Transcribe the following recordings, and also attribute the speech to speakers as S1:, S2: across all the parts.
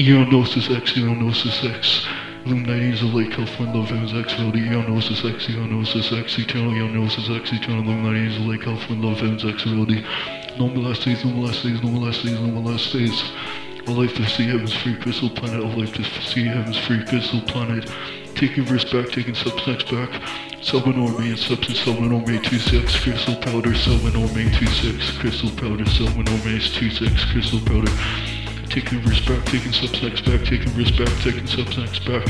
S1: Eonosis X, Eonosis X. Illuminating of Lake California, Love Heaven's Reality, Eonosis X, Eonosis X, Eternal, Eonosis X, Eternal, Illuminating of Lake California, Love Heaven's Reality. No molesties, no molesties, no molesties, no molesties. All life to see heaven's free crystal planet, all life to see heaven's free crystal planet. Taking verse back, taking substance back. Selvanorme and substance Selvanorme 26, crystal powder, Selvanorme 26, crystal powder, Selvanorme 26, crystal powder. Taking verse back, taking substance back, taking verse back, taking substance back.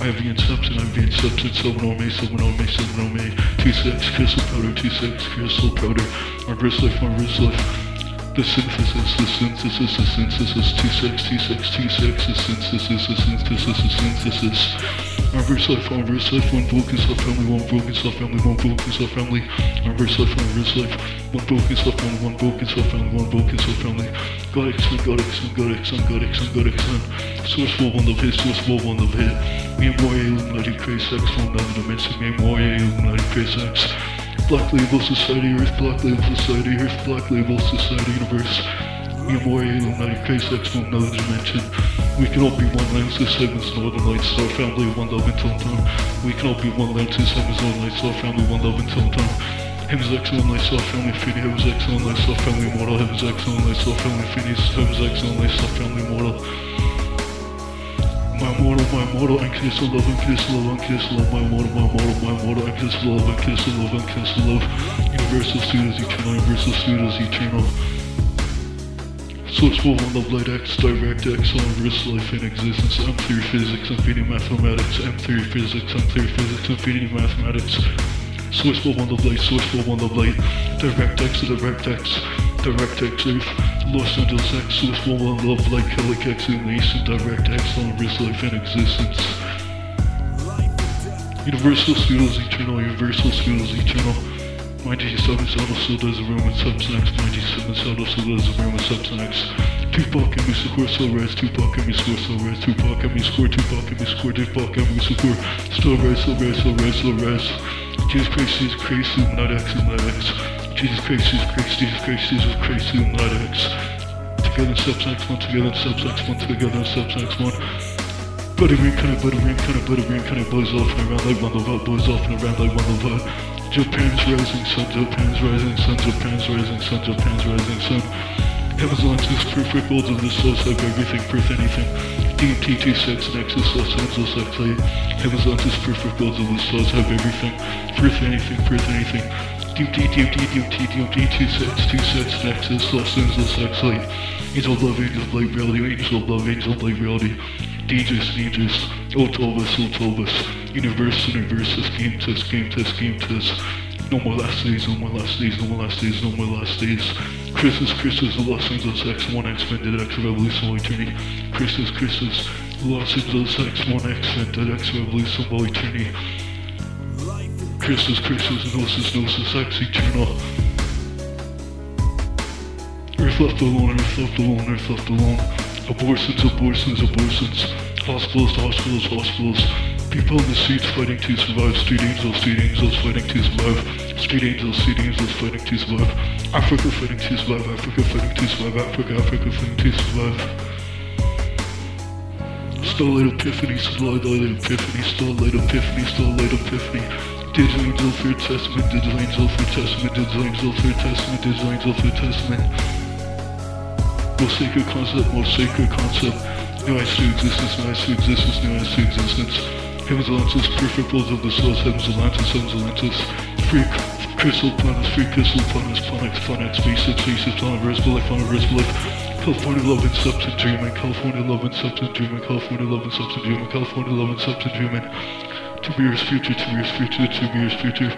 S1: IV and substance, IV and substance, Selvanorme, Selvanorme, Selvanorme, 26, crystal powder, 26, crystal powder. Reverse life, reverse life. The synthesis, the synthesis, the synthesis, T6, T6, T6, the synthesis, the synthesis, the synthesis. Reverse life, reverse life, one broken self family, one broken self family, one broken self family. Reverse life, reverse life, one broken self family, one broken self family, one broken self family. God X, God X, God X, God X, God X, Source for one love hit, source for one love hit. Me and Moye Illuminati Craze X from another dimension. Me and Moye Illuminati Craze X. Black Label Society, Earth, Black Label Society, Earth, Black Label Society, Universe. Memory, Illuminati, Case X from another dimension. We can all be one land, two segments, Northern Lights, Star Family, one love until time. We can all be one land, two segments, Northern Lights, Star Family, one love until time. Heaven's excellent light, Star Family, Infinity, Heaven's excellent light, Star Family, Immortal, Heaven's excellent light, Star Family, Infinity, Heaven's excellent light, Star Family, Immortal. My mortal, my mortal, unconditional love, unconditional love, unconditional love, my mortal, my mortal, my mortal, unconditional love, unconditional love, unconditional love, universal studios, eternal, universal studios, eternal. Source for one love light X, direct X, on reverse life in existence, M3 physics, infinity mathematics, M3 physics, M3 physics, infinity mathematics. Source for one love light, source for one love light, direct X, direct X, direct X, Earth, Los Angeles X, source for one love light, Calic X, illumination, direct X, on reverse life in existence. Universal Studios Eternal, Universal Studios Eternal. 97 Saddle still does a room with Subsonics. 97 Saddle still does a room with Subsonics. Tupac and me score so res, Tupac and me score so res, Tupac and me score, Tupac and me score, Tupac and me score. Still res, still res, still res, still res. Jesus Christ, Jesus Christ, Illuminati X, Illuminati X. Jesus Christ, Jesus Christ, Jesus Christ, Jesus Christ, Illuminati X. Together in Subsonics 1, together in Subsonics 1, together in Subsonics 1. Butter kind of butter kind of butter kind of blows off and around like one out, blows off and around like one love out. Japan's rising sun, Japan's rising sun, Japan's rising sun, Japan's rising sun. Amazon's is perfect worlds of the source have everything, birth anything. DMT 26 Nexus Los Angeles X8. Amazon's is perfect worlds of the source have everything, birth anything, birth anything. DMT, DMT, DMT, DMT 26 26 Nexus Los Angeles X8. Angel love, angel light reality, angel love, angel light reality. Dangerous, dangerous. Ultovus, Ultovus. Universe, universe, game test, game test, game test. No more last days, no more last days, no more last days, no more last days. Christmas, Christmas, the Los Angeles X1 X Vended X Revolution of Eternity. Christmas, Christmas, Los Angeles X1 X Vended X Revolution of Eternity. Christmas, Christmas, Gnosis, Gnosis, X Eternal. Earth left alone, Earth left alone, Earth left alone. Abortions, abortions, abortions. Hospitals, hospitals, hospitals. People in the streets fighting to survive. Street angels, street angels fighting to survive. Street angels, street angels fighting to survive. Africa fighting to survive. Africa fighting to survive. Africa, Africa fighting to survive. Starlight Epiphany, Starlight Epiphany, Starlight Epiphany, Starlight Epiphany. Digital Angel, Third Testament, Digital Angel, Third Testament, Digital Angel, Third Testament, Digital Angel, Third Testament. Most sacred concept, most sacred concept. New eyes to existence, new eyes to existence, new eyes to existence. Heaven's Atlantis, perfect worlds of the source, Heaven's Atlantis, Heaven's Atlantis. Free crystal planets, free crystal planets, planets, planets, spaces, spaces, planet, verse, life, planet, verse, life. California love and substance dreaming, California love and substance dreaming, California love and substance dreaming, California love and substance dreaming. Two years future, two years future, two years future.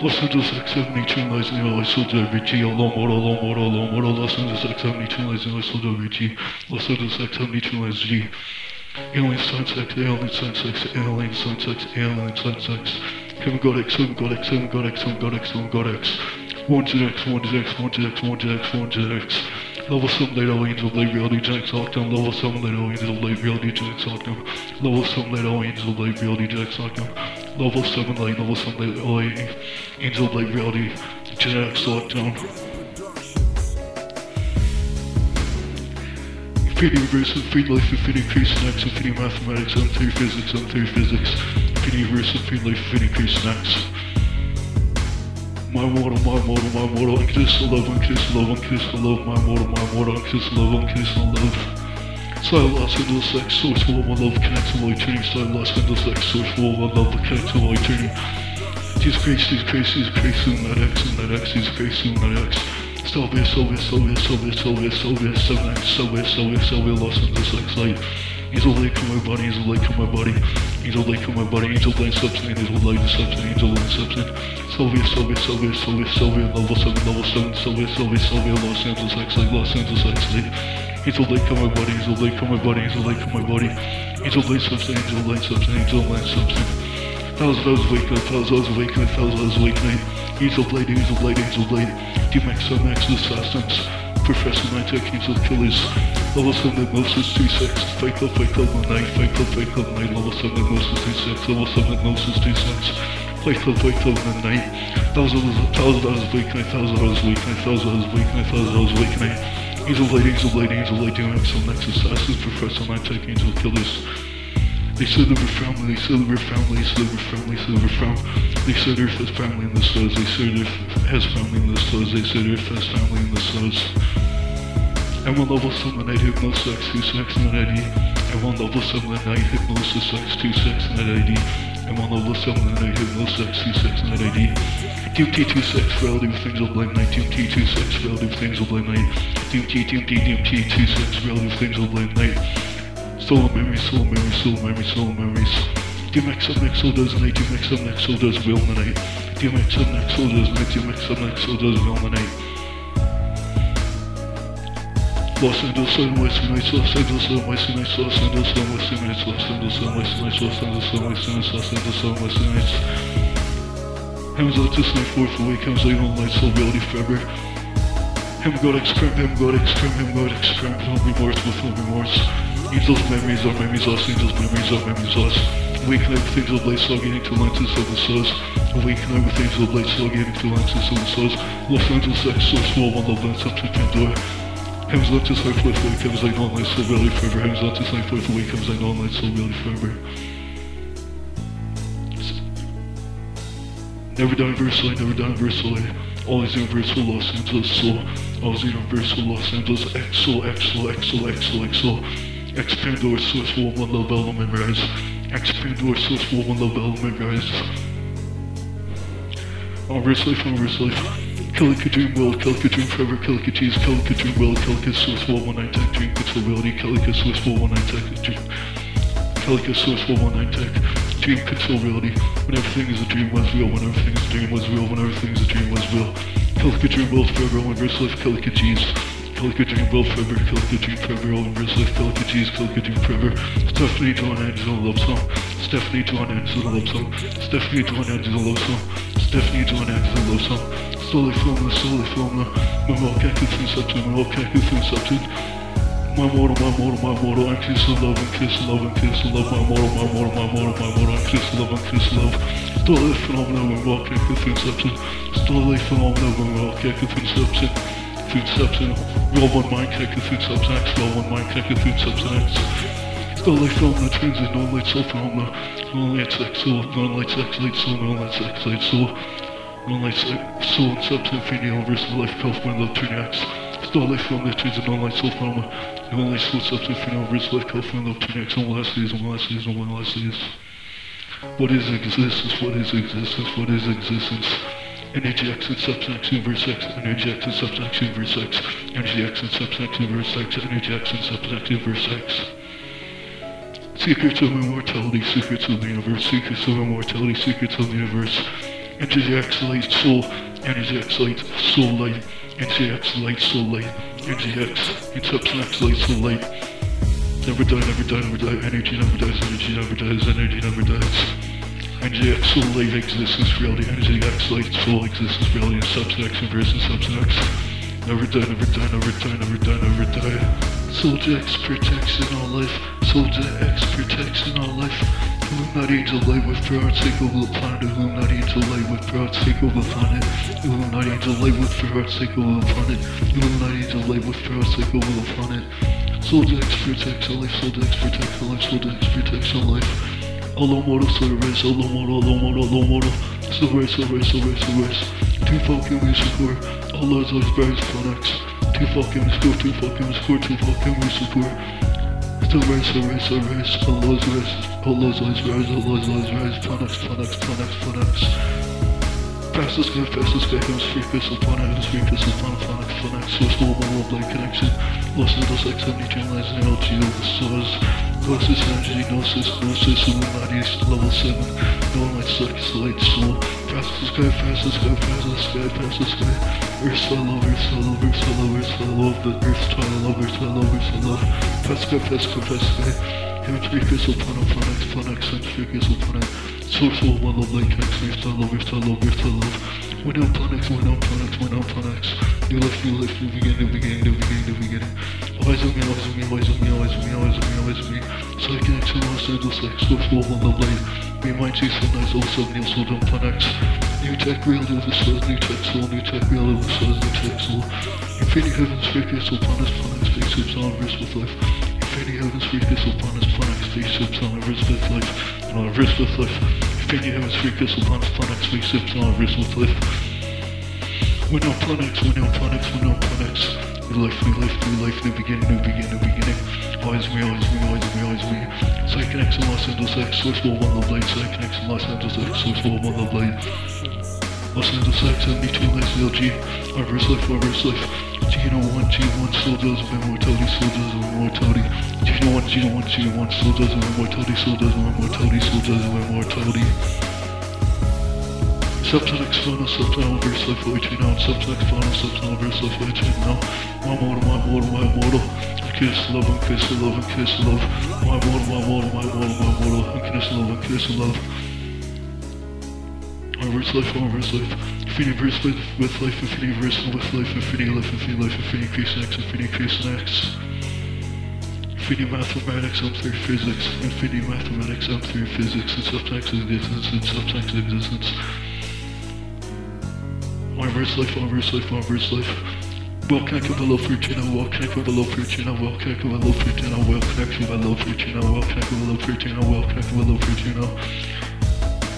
S1: Los Angeles X72 lies in the Soldier VG, alone model, alone model, alone model. Los Angeles X72 lies in the Soldier VG. Los Angeles X72 lies G. Alien Science X, Alien Science X, Alien Science X, Alien Science X. Heaven God X, Heaven God X, Heaven God X, Heaven God X, Heaven God X. One to X, one to X, one to X, one to X, one to X. Level 7 late aliens of late reality Jax lockdown. Level 7 late aliens of late reality Jax lockdown. Level 7 late aliens of late reality Jax lockdown. Level 7 late, level 7 late alien angel of late reality Jax lockdown. Infinity universe, infinity life, infinity in X, infinity mathematics, untheory physics, untheory physics. Infinity universe, infinity life, infinity in X. My mortal, my mortal, my mortal, unconditional love, unconditional love, unconditional love, my mortal, my mortal, unconditional love, unconditional love. Side Los Angeles X, source for my love, connect to my eternity. Side Los Angeles X, source for my love, connect to my eternity. Jesus Christ, Jesus Christ, Jesus Christ, soon that X, soon that X, Jesus Christ, soon that X. Soviet, Soviet, Soviet, Soviet, Soviet, Soviet, Soviet, Soviet, Soviet, Soviet, Los Angeles X light. Angel light come my body, angel light come my body, angel light come my body, he's angel light substance, he's angel light substance, he's angel light substance. Soviet, Soviet, Soviet, Soviet, Soviet, level 7, level 7, Soviet, Soviet, Soviet, Los Angeles X light, Los Angeles X light. Angel light come my body, angel light come my body, angel light come my body, angel light substance, angel light substance, angel light substance. Fellas, fellas, wake up, fellas, fellas, wake up, fellas, fellas, wake up. a blade, easel blade, easel blade. D-Max, max this Professor times. Professor Nitek, easel killers. Level 7 Moses 2-6. Fight club, fight club, night. Fight club, fight club, night. Level 7 Moses 2-6. Level 7 Moses 2-6 play till play till night. Thousand thousand hours wake night, thousand hours wake night, thousand hours wake night, He's a blade, he's a blade, he's a blade. light, doing some next assassins, professor, night tech, a killer. They said they were family, they said they were family, they said they were family, they said they were family. They said Earth has family in the stars, they said Earth has family in the stars, they said Earth has family in the stars. And one level 7 at hypnosis X, 2 sex and ID. And one level 7 at night hypnosis X, 2 sex and ID. And one level 7 at night hypnosis X, 2 sex and ID. DMT 2 sex, reality with things of blame night. DMT 2 sex, reality with things of blame night. DMT, DMT, DMT 2 sex, reality with things of blame night. Soul memories, soul memories, soul memories, soul memories. DMX and so orders and DMX and X orders will manate. DMX and X orders and DMX and so orders will manate. Los Angeles and West United, Los Angeles and West United, Los Angeles and West United, Los Angeles and West United, Los Angeles and West United, Los Angeles and West United. Ham's out this night, fourth awake, Ham's out all night, so reality forever. Him go extreme, him go extreme, him go extreme, no remorse with no remorse. Measles, memories are memories lost, angels, memories are memories lost. We can never things of light, slugging into lenses of the source. We can never things of light, slugging into lenses of the source. Los Angeles, X, so small, one the lens up to Pandora. Heaven's not just like life, like hems like non-light, so really forever. Heaven's not just like life, awake, hems like non-light, so really forever. Never done universal, I never done universal. Always universal Los Angeles so. Always universal Los Angeles exo, exo, exo, exo, exo. X Pandora source for one love element rise. X Pandora source for one love element rise. Reverse life, reverse life. Calica dream world, Calica dream forever, Calica cheese, Calica dream world, Calica source for one nine tech, dream controllability, Calica source for one nine tech, dream. Calica source for one nine tech. Dream control reality. When everything is a dream was real. When everything is a dream was real. When everything is a dream was real. Calica dream world forever. Reverse life. Calica cheese. Philica Dream World Forever, Philica Dream Forever, all in real life, Philica G's, Philica Dream Forever, Stephanie John Anderson Love Song, Stephanie John Anderson Love Song, Stephanie John Anderson Love Song, Stephanie John Anderson Love Song, Slowly Formula, Slowly Formula, My Moral Cactus and Substance, My Moral Cactus and Substance, my mortal, my mortal, my mortal, I'm kissing love, I'm kissing love, I'm kissing love, my mortal, my mortal, my mortal, my mortal, I'm kissing love, I'm kissing love. Stole it phenomenal, we're all kicking things up to. Stole it phenomenal, we're all kicking things up to food subs in. Roll one mic, second food subs X. Roll one mic, second food subs X. Still light film, that turns into no light soul phenomena. No light sex soul, no light sex, light soul, no light sex, light soul. No light sex, soul and subs infinity universe, life, health, mind, love, turn X. no light film, that turns into no light soul phenomena. No light soul, subs infinity universe, life, health, mind, love, turn X. No last days, no last days, no last days. What is existence? What is existence? What is existence? Energy X and substance universe X, energy X and substance universe X, energy X and substance universe X, energy X and substance universe X. Secrets of immortality, secrets of the universe, secrets of immortality, secrets of the universe. Energy X light soul, energy X light soul light, energy X light soul light, energy X and substance light soul light. Never die, never die, never die. Energy never dies, energy never dies, energy never dies. X soul light existence reality, energy X light soul existence reality, and substance X and substance X. Never die, never die, never die, never die, never die. Soldier X protects in all life. Soldier X protects in all life. Illuminati angel light with Ferrari take over the planet. Illuminati angel light with Ferrari take over the planet. Illuminati angel light with Ferrari take over the planet. Illuminati angel light with Ferrari take over the planet. Soul Dex protects our life, Soul Dex protects our life, Soul Dex protects our life. Allo Moro, Silver Allo Moro, Allo Moro, Allo Moro. Silver, Silver, Silver, Silver. Two fucking music core. Allah Zoi's Bears Phonics. Two fucking score, two fucking score, two fucking music core. Silver, Silver, Silver. Allah's Res, Allah's Bears, Allah's Zoi's Bears. Phonics, Phonics, Phonics, Phonics. Fastest guy, fastest guy, comes free pistol, phonics, free pistol, phonics, phonics, phonics. Source, global, world, light connection. Los Angeles X, 70 channels, LG, the source. Gnosis energy, Gnosis, Gnosis, Illuminati, level 7. No light, suck, light, soul. Fastest sky, fastest sky, fastest sky, fastest sky. Earth, I love, Earth, I love, Earth, I love, Earth, I love, the Earth, I love, Earth, I love, Earth, I love. Fast sky, fast sky, fast sky. Heaven's free crystal, planet, planet, planet, sense, free crystal, planet. Source, soul, one love, light, connection, Earth, I love, Earth, I love, Earth, I love. We're now planets, we're now planets, we're now planets. New life, new life, new beginning, new beginning, new beginning, new beginning. Always on me, always on me, always on me, always on me, always on me, always on me. Psychic to Los Angeles X, Source Wolf on the blade. Me and my two sunlights, also Neil Soul on Planex. New tech real the stars, new tech soul, new tech real the stars, new tech soul. Infinity heavens, free crystal, planets, planets, spaceships on verse with life. Infinity heavens, free crystal, planets, planets, spaceships on verse with life. And on verse with life. Infinity heavens, free crystal, planets, planets, spaceships on verse with life. We're now planets, we're now planets, we're now planets. New life, new life, new life, new beginning, new beginning, new beginning. Always me, always me, always me, always me. Psychic X in Los Angeles X, Source Wall, One Love Light, Psychic X in Los Angeles X, Source Wall, One Love Light. Los Angeles X, 72 Lights, LG, Reverse Life, Reverse Life. Geno 1, G1, Soldiers of Immortality, Soldiers of Immortality. Geno 1, Geno 1, Geno 1, Soldiers of Immortality, Soldiers of Immortality, Soldiers of Immortality. Subtext final, subtitle, verse life, waiting now. Subtext final, subtitle, verse life, waiting now. My mortal, my mortal, my mortal. Kiss love and kiss love and kiss love. My mortal, my mortal, my mortal, my mortal. Kiss love and kiss love. Verse life, my verse life. Infinity verse with, with life, infinity verse with life, infinity life, infinity life, infinity increase X, infinity increase X. Infinity mathematics, I'm through physics. Infinity mathematics, I'm through physics. And subtext existence, and subtext existence. My verse life, my verse life, my verse life. Well connect with the love for Tina, well connect with the love for Tina, well connect with the love for Tina, well connect with the love for Tina, well connect with the love for Tina, well connect with the love for Tina.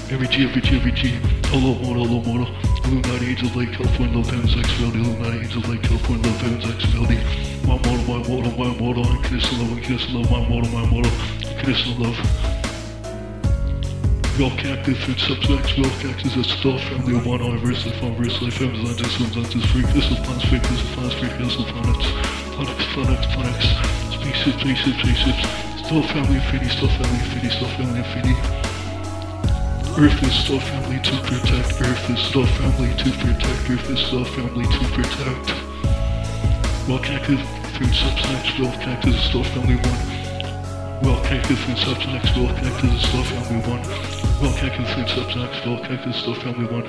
S1: Every G, every G, every G. Hello, model, hello, model. Illuminati Angel Lake, California, Love Heaven's X Melody. Illuminati Angel Lake, California, Love Heaven's X Melody. My model, my model, my. I'm kissing love, I'm kissing love, my model, my. I'm kissing love. Real cactus and subsex, real cactus is still family of one on verse life on verse life, heavens, lenses, limbs, lenses, free crystal planets, free crystal planets, free crystal planets, planets, planets, planets, spaceships, spaceships, spaceships, still family infinity, still family infinity, still family infinity. Earth is still family to protect, Earth is still family to protect, Earth is still family to protect. Well connected through subsex, well connected is still family one. Well connected through subsex, well connected is still family one. Well connected through subsex, well connected is still family one.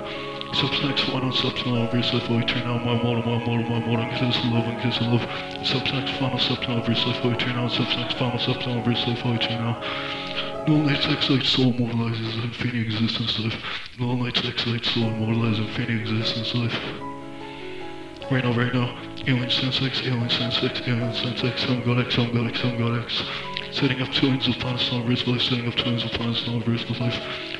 S1: Subsex one on subsex on verse life, will turn on my model, my model, my model, kiss love and kiss love. Subsex final subsex on verse life, will turn on subsex final subsex on verse life, will turn on. No light sex light soul immortalizes infinity existence life. No light sex light soul immortalizes infinity existence life. Right now, right now. Alien Sense X, Alien Sense X, Alien Sense X, Sun God X, Sun God X, Sun God X. Setting up twins of planets on verse life, setting up twins of planets on verse life.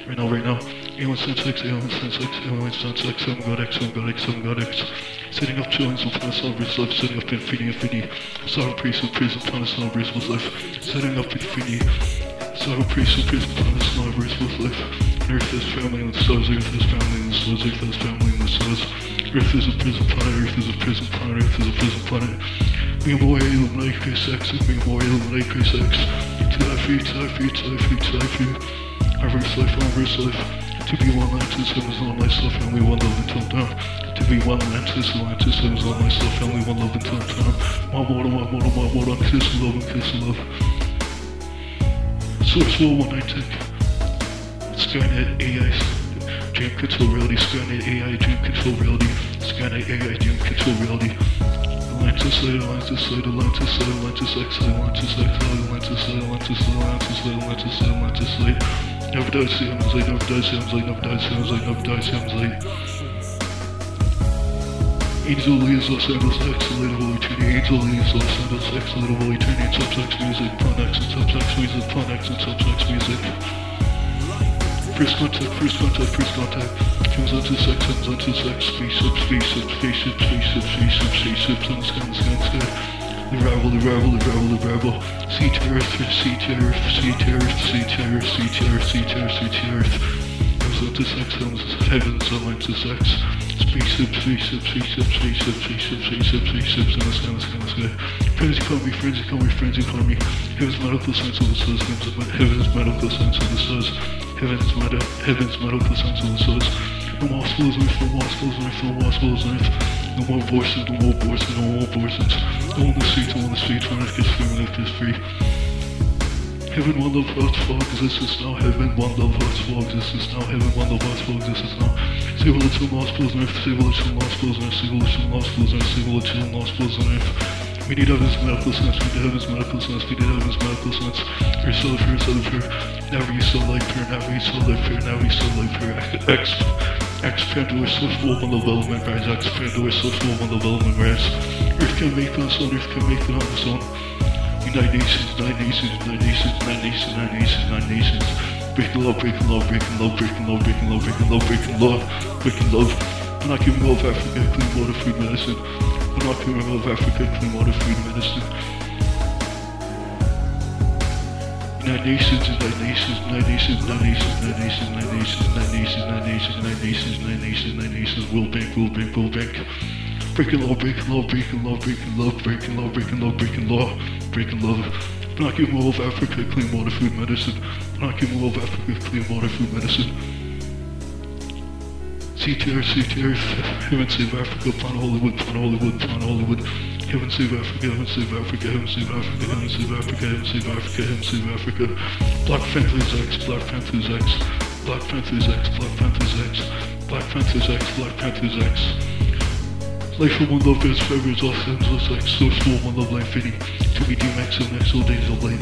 S1: Right now, right now. Alien Sense X, Alien Sense X, Alien Sense X, Sun God X, Sun God X, Sun God X. Setting up twins of planets on verse life, setting up infinity, infinity. Sovereign priest of prison planets on verse life. Setting up infinity. Sovereign priest of prison planets on verse life. Earth is family in the stars, Earth is family in the stars, Earth is family in the stars. Earth is a prison planet, Earth is a prison planet, Earth is a prison planet. Memoria Illuminati Chris X, Memoria Illuminati Chris X. To thy feet, to thy feet, to thy feet, to thy feet. Our verse life, our verse life. To be one Atlantis, heaven's one life, self, family, one love until dawn. To be one Atlantis, Atlantis, heaven's one life, self, family, one love until dawn. My mortal, my mortal, my mortal, kiss love and kiss love. Source War 196. Skynet AI. Dream control reality. Skynet AI. Dream control reality. Skynet AI. Dream control reality. Atlantis Atlantis Atlantis Atlantis X, Atlantis X, Atlantis Atlantis Atlantis Atlantis Atlantis light. Never dies, Sam's light, never dies, Sam's light, never dies, Sam's light, never dies, Sam's light. Angel Los Angeles X, little eternity. Angel Los Angeles X, little eternity. Subsex music, fun X and subsex music, fun X and subsex music. First contact, first contact, first contact. Comes onto sex, comes onto sex. Spaceship, spaceship, spaceship, spaceship, spaceship, spaceship. The sky, sky, sky. The rival, the rival, the rival, the rival. Sea to sea to sea to sea to sea to sea to sea to. Comes onto sex, comes heavens, aligns to sex. Frenzy call me, frenzy call me, frenzy call me. Heaven's medical science of the stars, heaven's medical science of the stars. Heaven's, med- heaven's medical science of the stars. No more schools on earth, no more schools on earth, no more schools on earth. No more abortions, no more abortions, no more abortions. No on the streets, no on the streets, when life gets free, when life gets free. Heaven, one love, hearts, fall, existence now. Heaven, one love, hearts, fall, existence now. Heaven, one love, hearts, fall, existence now. Save all the lost souls on earth, save all the lost souls on earth, save all the lost souls on earth, save all the lost souls on earth. We need heaven's medical sense, we need heaven's medical sense, we need heaven's medical sense. Your soul of her, of. Never you so like her, never you so like her, never you so like her. X, expand to our swift woman development rise, expand to our swift woman development rise. Earth can make it on Earth can make it on its own. Nine nations, nine nations, nine nations, nine nations, nine nations, nine nations. Breaking love, breaking love, breaking love, breaking love, breaking love, breaking love, breaking love, breaking love. I'm not giving love Africa clean water, food, medicine. I'm not giving love Africa clean water, food, medicine. Nine nations, nine nations, nine nations, nine nations, nine nations, nine nations, nine nations, nine nations, nine nations, nine nations, nine nations. World Bank, World Bank, World Bank. Breaking law, breaking law, breaking law, breaking law, breaking law, breaking law, breaking law, breaking law. Giving all of Africa clean water, food, medicine. Giving all of Africa clean water, food, medicine. CTR, CTR, Heaven Save Africa, Plan Hollywood, Plan Hollywood, Plan Hollywood. Heaven Save Africa, Heaven Save Africa, Heaven Save Africa, Heaven Save Africa, Heaven Save Africa, Heaven Save Africa. Black Panthers X, Black Panthers X, Black Panthers X, Black Panthers X, Black Panthers X, Black Panthers X. Life for one love is forever is Los Angeles X, source for one love life fitting. To be DMX and next all days of light.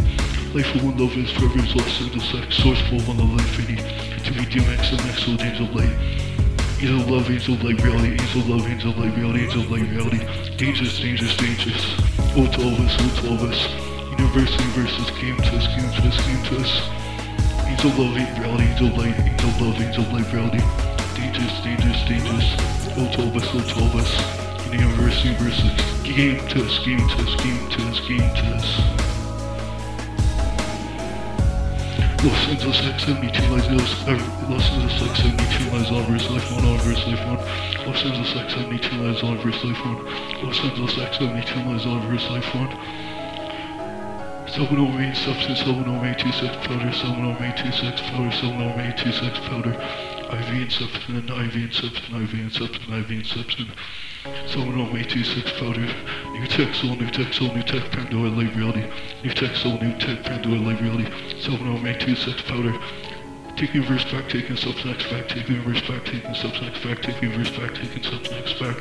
S1: Life for one love is forever is Los Angeles X, source for one love life fitting. To be DMX and next all days of. Angel of love, angel of light reality, angel of love, angel of light reality, angel of light reality. Dangerous, dangerous, dangerous. Oh to all of us, oh to all of us. Universe, universe, game test, game test, game test. Angel love, reality, angel light, angel love, of light reality. Dangerous, dangerous, dangerous. Oh to all of us, oh to all of us you know, reversing, reversing, game to this, game to this, game to this, game to. Los Angeles X 72 lives, Los, Los Angeles X 72 lives, all verse life 1, all verse life Los Angeles X 72 lives, all verse life Los Angeles X 72 lives, all verse life 1. 708 substance, 708 sex powder, 708 sex powder, 708 sex powder. Ovian substance, Ovian substance, Ovian substance, Ovian substance. So on our way to subfolder, new text, all new text, all new text, Pandora live reality. New text, all new text, Pandora live reality. So on our way to subfolder, take universe back, taking substance back, take universe back, taking substance back, take universe back, taking substance back.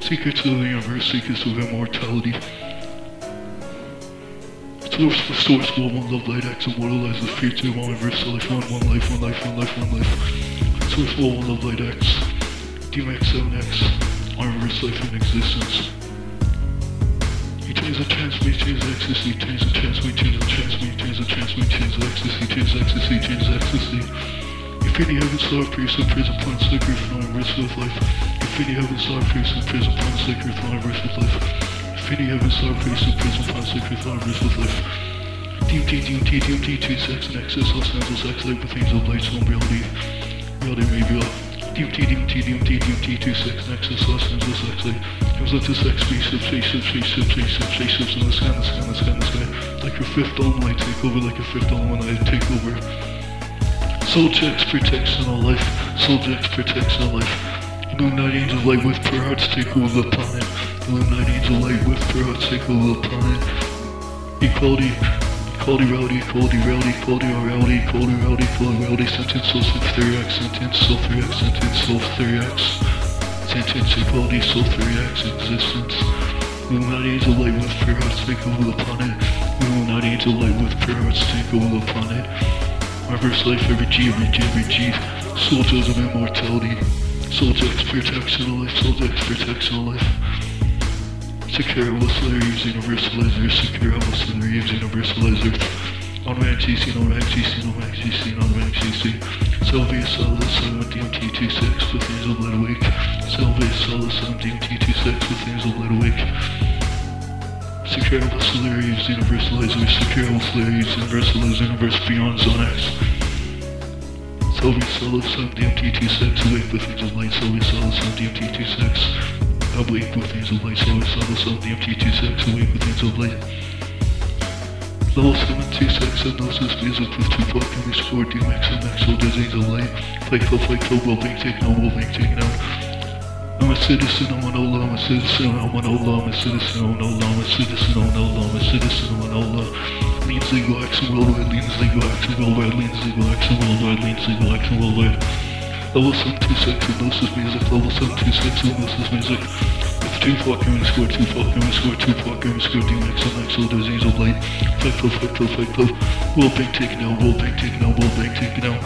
S1: Secrets of the universe, secrets of immortality. Source for source, flow, one love, light, X, immortalize the future, one verse, life, one, one life, one life, one life, one life. Source, flow, one love, light, X. DMX, 7X, arm, verse, life, in existence. You change the chance, we change the ecstasy, change the chance, we change the chance, we change the chance, we change the ecstasy, change the ecstasy, change the ecstasy. If any heaven star priest and praise upon sacred from verse with life. If any heaven star priest and praise upon sacred from verse with life. Infinity heaven star priest and praise upon sacred flowers with life. DMT, DMT, DMT, 2 sex and excess, Los Angeles X, light with angel lights, home reality, reality reveal. DMT, DMT, DMT, DMT, 2 sex and excess, Los Angeles X, light. Comes up to sex, spaceship, spaceship, spaceship, spaceship, spaceships in the sky, in the sky, in the sky, in the sky. Like your fifth element, I take over, like your fifth element, I take over. Souljax protection of life, Souljax protection of life. Illuminati angel light with prayer hearts take over the planet. Illuminati angel light with prayer hearts take over the planet. Equality, equality, reality, equality, reality, equality, reality, equality, reality, equality, reality, sentence, soul, self, 3x, sentence, soul, 3x, sentence, soul, 3x. Sentence, equality, soul, 3x, existence. Illuminati angel light with prayer hearts take over the planet. Illuminati angel light with prayer hearts take over the planet. Reverse life, every G, every G, every G. Soldiers of immortality. Soldex protection of life, Soldex protection of life. Secure Whistlers using a Universalizers. Secure Whistlers using Universalizers. On rank CC, on rank CC, on rank CC, on rank CC. Sylvia Solis, 7DMT26 with Hazel Ludwig. Sylvia Solis, 7DMT26 with Hazel Ludwig. Secure Whistlers Universalizers. Secure Whistlers Universalizers. Universe Beyond Zone X. Sylvia Solis, 7DMT26 with Hazel Light. Sylvia Solis, 7DMT26. I'm waiting for things of light, so the MT26, I'm waiting for light. Level 726, analysis phase of proof 2 block, release 4, DMX, MX, all designs of light. Fight, kill, fight, kill, well being taken out, well being taken out. I'm a citizen, I'm an Allah, I'm a citizen, I'm an Allah, I'm a citizen, I'm an Allah, I'm a citizen, I'm an Allah, I'm a citizen, I'm an Allah leans legal action worldwide, leans legal action worldwide, leans legal action worldwide, leans legal action worldwide. Level 726 hypnosis music, level 726 hypnosis music. Two fucking we score, two fucking we score, two fucking we score, DMX and XL, there's Angel Light. Fight club, fight club, fight club. World Bank taken out, World Bank taken out, World Bank taken out.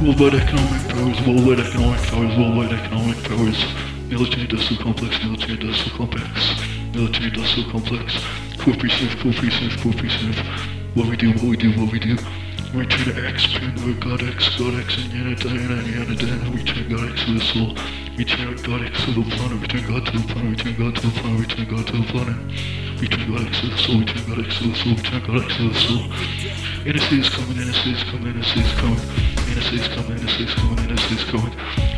S1: Worldwide economic powers, worldwide economic powers, worldwide economic powers. Military industrial complex, military industrial complex, military industrial complex. Core precinct, core precinct, core precinct. What we do, what we do, what we do. Return X, Pandora, God X, God X, and Yana, Diana, Yana, Diana. Return God X to the soul. Return God X to the planet. Return God to the planet. Return God to the planet. Return God to the planet. Return God X to the soul. Return God X to the soul. Return God X to the soul. NSA is coming. NSA is coming. NSA is coming. NSA is coming. NSA is coming. NSA is coming.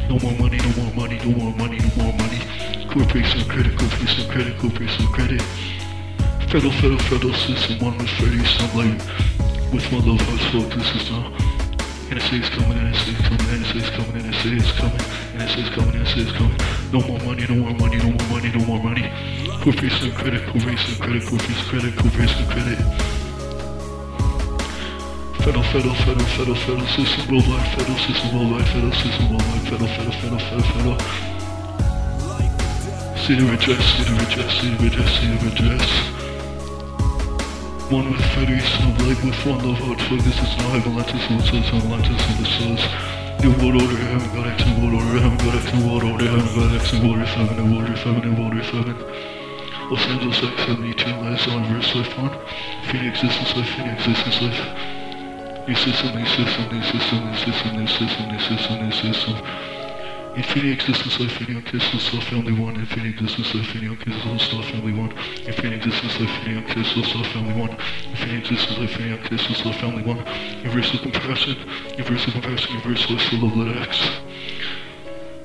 S1: No more money. No more money. No more money. No more money. Corporation credit. Corporation credit. Corporation credit. Federal, federal, federal system. One with Freddy Sunlight. With my love, focused. This is now. Uh, NSA is coming, NSA is coming, NSA is coming, NSA is coming, NSA is coming, NSA is coming. No more money, no more money, no more money, no more money. Corporation credit, corporation credit, corporation credit, corporation credit. Federal, federal, federal, federal, federal system worldwide, federal system worldwide, federal system worldwide, federal, federal, federal, federal, federal. City of address, city of address, city of address, city of address. One with Federation of Light with one love out focus is now Atlantis and says Atlantis and the says New world order, haven't got X and world order, haven't got X and world order, haven't got X and order 7 and order 7 and order 7 Los Angeles X72 last on life on Phoenix existence life, Phoenix existence life New system, new system, new system, new system, new system, new system, new system Infinity existence life, infinity existence life, family one, infinity existence life, infinity existence life, family one, infinity existence life, infinity existence life, family one, infinity existence life, infinity existence life, family one, universal comparison, universal comparison, universal love let X.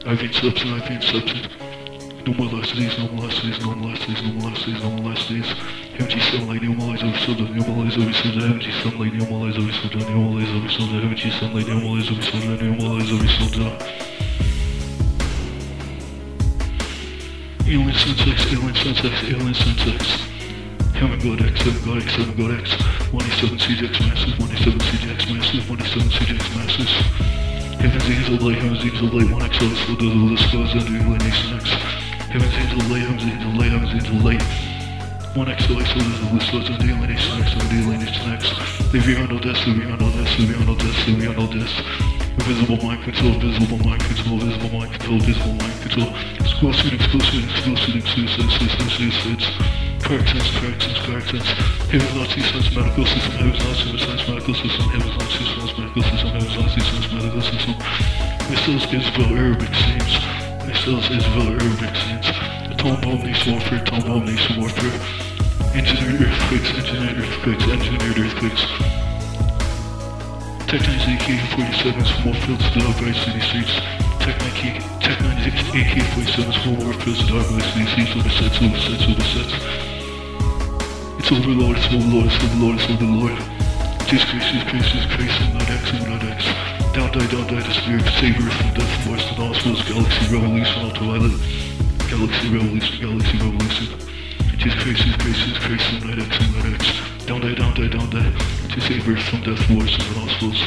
S1: I've been substance, I've been substance. No more days, no more days, no more days, no more days, no more days. Empty sunlight, normalize over soda, normalize over soda, empty sunlight, normalize over soda, normalize over soda, empty sunlight, normalize over soda, normalize over soda. Alien Sensex, Alien Sensex, Alien Sensex. Human God X, Human God X, Human God X. 187 CJX Massive, 187 CJX Massive, 187 CJX Massive. Heaven's Angel Light, Heaven's Angel Light, 1X, Slow does all the scars under Alien Nation X. Heaven's Angel Light, Heaven's Angel Light, Heaven's Angel Light. 1X, Slow does all the scars under Alien Nation X, under Alien Nation X. Live beyond all death, live beyond all death, live beyond all death, live beyond all death. Invisible mind control, visible mind control, visible mind control, visible mind control. School students, school students, school students, suicides, suicides, suicides. Corrections, corrections, corrections. Nazi Science Medical System, Nazi Science Medical System, Nazi Science Medical System, Nazi Science Medical System. Missiles Israel Arabic scenes. Missiles Israel Arabic scenes. Atom bomb nation warfare, atom bomb nation warfare. Engineered earthquakes, engineered earthquakes, engineered earthquakes. Tech-9's AK-47s from more fields to dark by city streets. Tech-9's AK-47s from more fields to dark by city streets. Oversets, oversets, oversets. It's overlord, it's overlord, it's overlord, it's overlord. Jesus Christ, Jesus Christ, and not X, and not X. Down die, down die, the spirit savior from death force to Noswell's Galaxy Revolution, ultraviolet. Galaxy Revolution, Galaxy Revolution. Jesus Christ, Jesus Christ, and not X, and not X. Down die, down die, down die to save Earth from death, wars, and hospitals.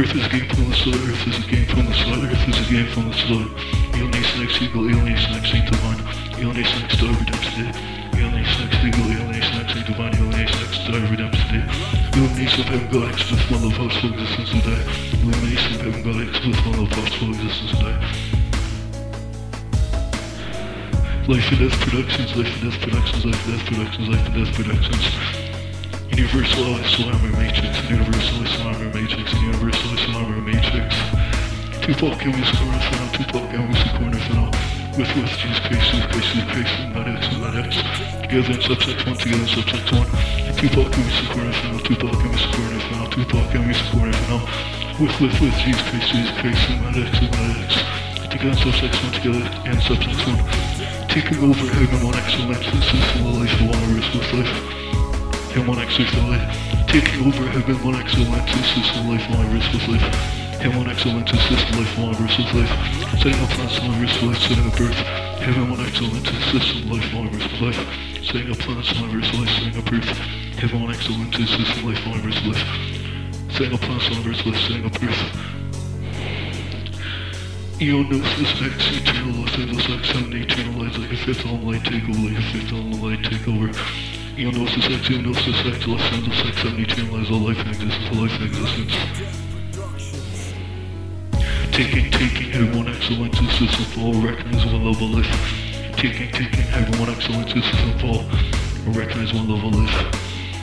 S1: Earth is a game from the soil, Earth is a game from the soil, Earth is a game from the soil. Alienation X equal, alienation X ain't divine. Alienation X die redemption Alienation X equal, alienation X ain't divine. Alienation X die redemption Illumination of heaven, God X, with one love, full existence will die. Illumination of heaven, God X, one love possible existence today. Life and Death Productions, Life and Death Productions, Life and Death Productions, Life and Death Productions. Universal Slammer Matrix, Universal Slammer Matrix, Universal Slammer Matrix. Tupac and Music Corner Final, Tupac and Music Corner Final. With with Jesus Christ, Jesus Christ, Jesus Christ, not X, not X. Together in subsex 1, together in subsex 1. Tupac and Music Corner Final, Tupac and Music Corner Final, Tupac and Music Corner Final. With with with Jesus Christ, Jesus Christ, not X, not X. Together in subsex 1, together in subsex 1. Taking over heaven one excellence, this is the life of one risk with life. Heaven one exercise. Taking over heaven one excellence, this the life one risk with life. Heaven one excellence, this the life one risk with life. Setting up plans on risk with life, setting up birth. Heaven one excellence, this the life one risk with life. Setting up plans on risk with life, setting up birth. Heaven one excellence, this the life one risk with life. Setting up plans on risk with life, setting up birth. Eonosis X, eternal Lothalos X, seven eternal lights like a fifth on light takeover, like a fifth on the Universe is X, Universe is X, left hands of sex, 70 channelize all life in all life existence. Taking, taking everyone excellence is system for all recognize one level life. Taking, taking everyone excellence is system for all recognize one level life.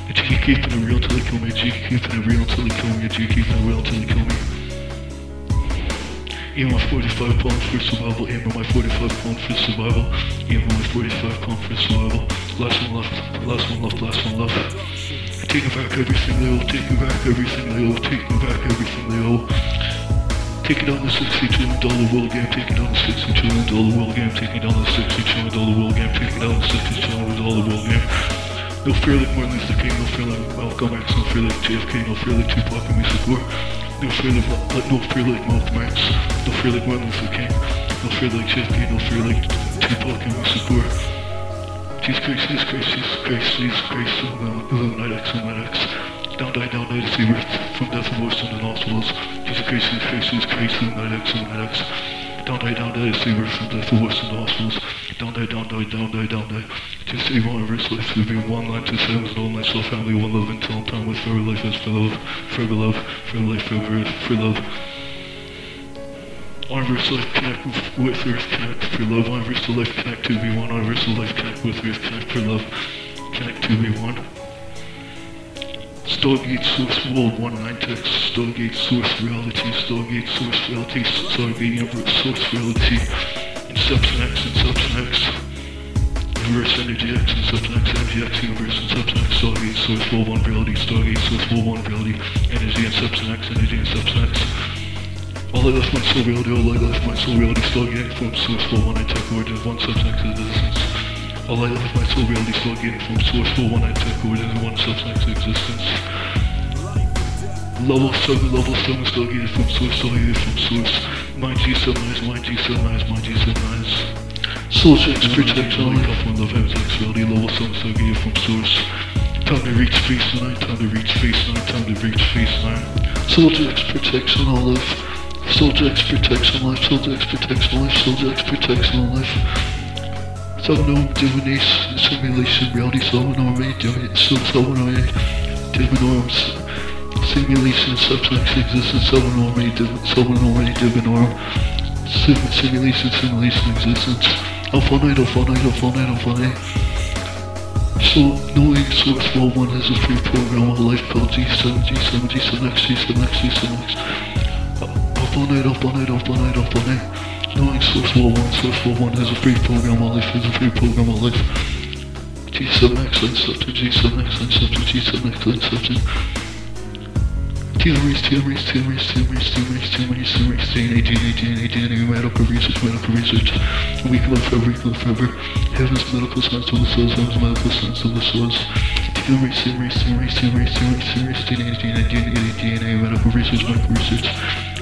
S1: That you keep keeping it real until they kill me, that you keep keeping it real until they kill me, that you keep keeping it real until they kill me. Aim my 45 pounds for survival. Aim my 45 pounds for survival. Aim my 45 pounds for survival. Last one left. Last one left. Last one left. Taking back everything they owe. Taking back everything they owe. Taking back everything they owe. Taking down the 60 trillion dollar world game. Taking down the 60 trillion dollar world game. Taking down the 60 trillion dollar world game. Taking down the 60 trillion dollar world game. No fear like Martin Luther King. No fear like Malcolm X. No fear like JFK. No fear like Tupac and Music War. No fear like, no fear like Malcolm X. No fear like Martin Luther King. No fear like JFK. No fear like Tupac and Music War. Jesus Christ, Jesus Christ, Jesus Christ, Jesus Christ, Illuminate X, Illuminate X. Down, die, down, die to see birth from death and worse than the nostrils. Jesus Christ, Jesus Christ, Jesus Christ, Illuminate X, Illuminate X. Down, down, to see birth from death and worse than the nostrils. Down, die, down, die, down, die, down, die. To save one verse life, to be one line to seven, no life, so family, one love until time with forever life is for love, forever love, forever life, for love. One verse life connect with earth, connect for love. Verse life connect to be one. Verse life connect with earth, connect for love, connect to be one. Stargate Source World 19 Stargate Source Reality, Stargate Source Reality, Stargate Universe Source Reality, Inception X, Inception X, Universe Energy X, Inception X, Energy X, Universe, Inception X, Stargate Source World 1 Reality, Stargate Source World 1 Reality, Energy, Inception X, Energy, Inception X. All I left my soul reality, all I left my soul reality, Stargate from Source World 1 I take origins, one substance existence. All I left my soul reality, Stargate from Source World 1 I take origins, one substance existence. Level 7, level 7, Stargate from Source, Stargate from Source. Mind G7 eyes, mind G7 eyes, mind G7 eyes. Soul checks, protection, light up on the Vebs X reality, level 7, Stargate from Source. Time to reach face 9, time to reach face 9, time to reach face 9. Soldier X protection on life. Soldier X protection life. Soldier X protection life. Soldier protection on life. Subnorm divination, simulation, reality, subnorm, subnorm, divinorms, simulation, substance, existence, subnorm, subnorm, divinorm, sim, simulation, simulation, existence. Alpha night, alpha night, alpha night, alpha night. So, knowing Source World 1 has a free program of life called G7, G7, G7X, G7X, G7X. Up all night, up all night, up all night, up all night. Knowing Source World 1, Source World 1 has a free program of life, has a free program of life. G7X, Inception, G7X, Inception, G7X, Inception. TMRs, TMRs, TMRs, TMRs, TMRs, TMRs, TMRs, DNA, DNA, DNA, DNA, medical research, medical research. We can live forever, we can live forever. Heaven's medical science of the souls, heaven's medical science of the souls. TMRs, TMRs, TMRs, TMRs, TMRs, TMRs, DNA, DNA, DNA, DNA, medical research, medical research.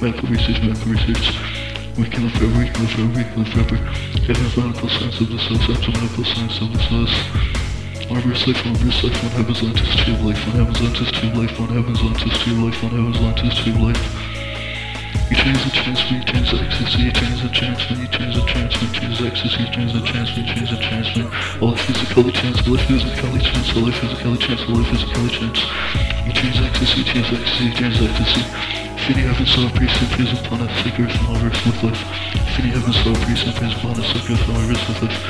S1: Medical research, medical research. We can live forever, we can live forever, we can live forever. Environmental science of the source, environmental science of the source. Arbor's life, arbor's life, on heaven's light is tree life, on heaven's light is tree life, on heaven's light is tree life, on heaven's light is tree life. You the transfer, you change the ecstasy, the transfer, you change the transfer, you change the ecstasy, you change the transfer, you change the transfer. All physically chance, all physically chance, all physically chance, all physically chance. You the ecstasy, the ecstasy, the ecstasy. Finny heaven, saw a priest and praise upon us, sick earth and all verse with life. Finny heaven, saw a priest and praise upon us, sick earth and all verse with life.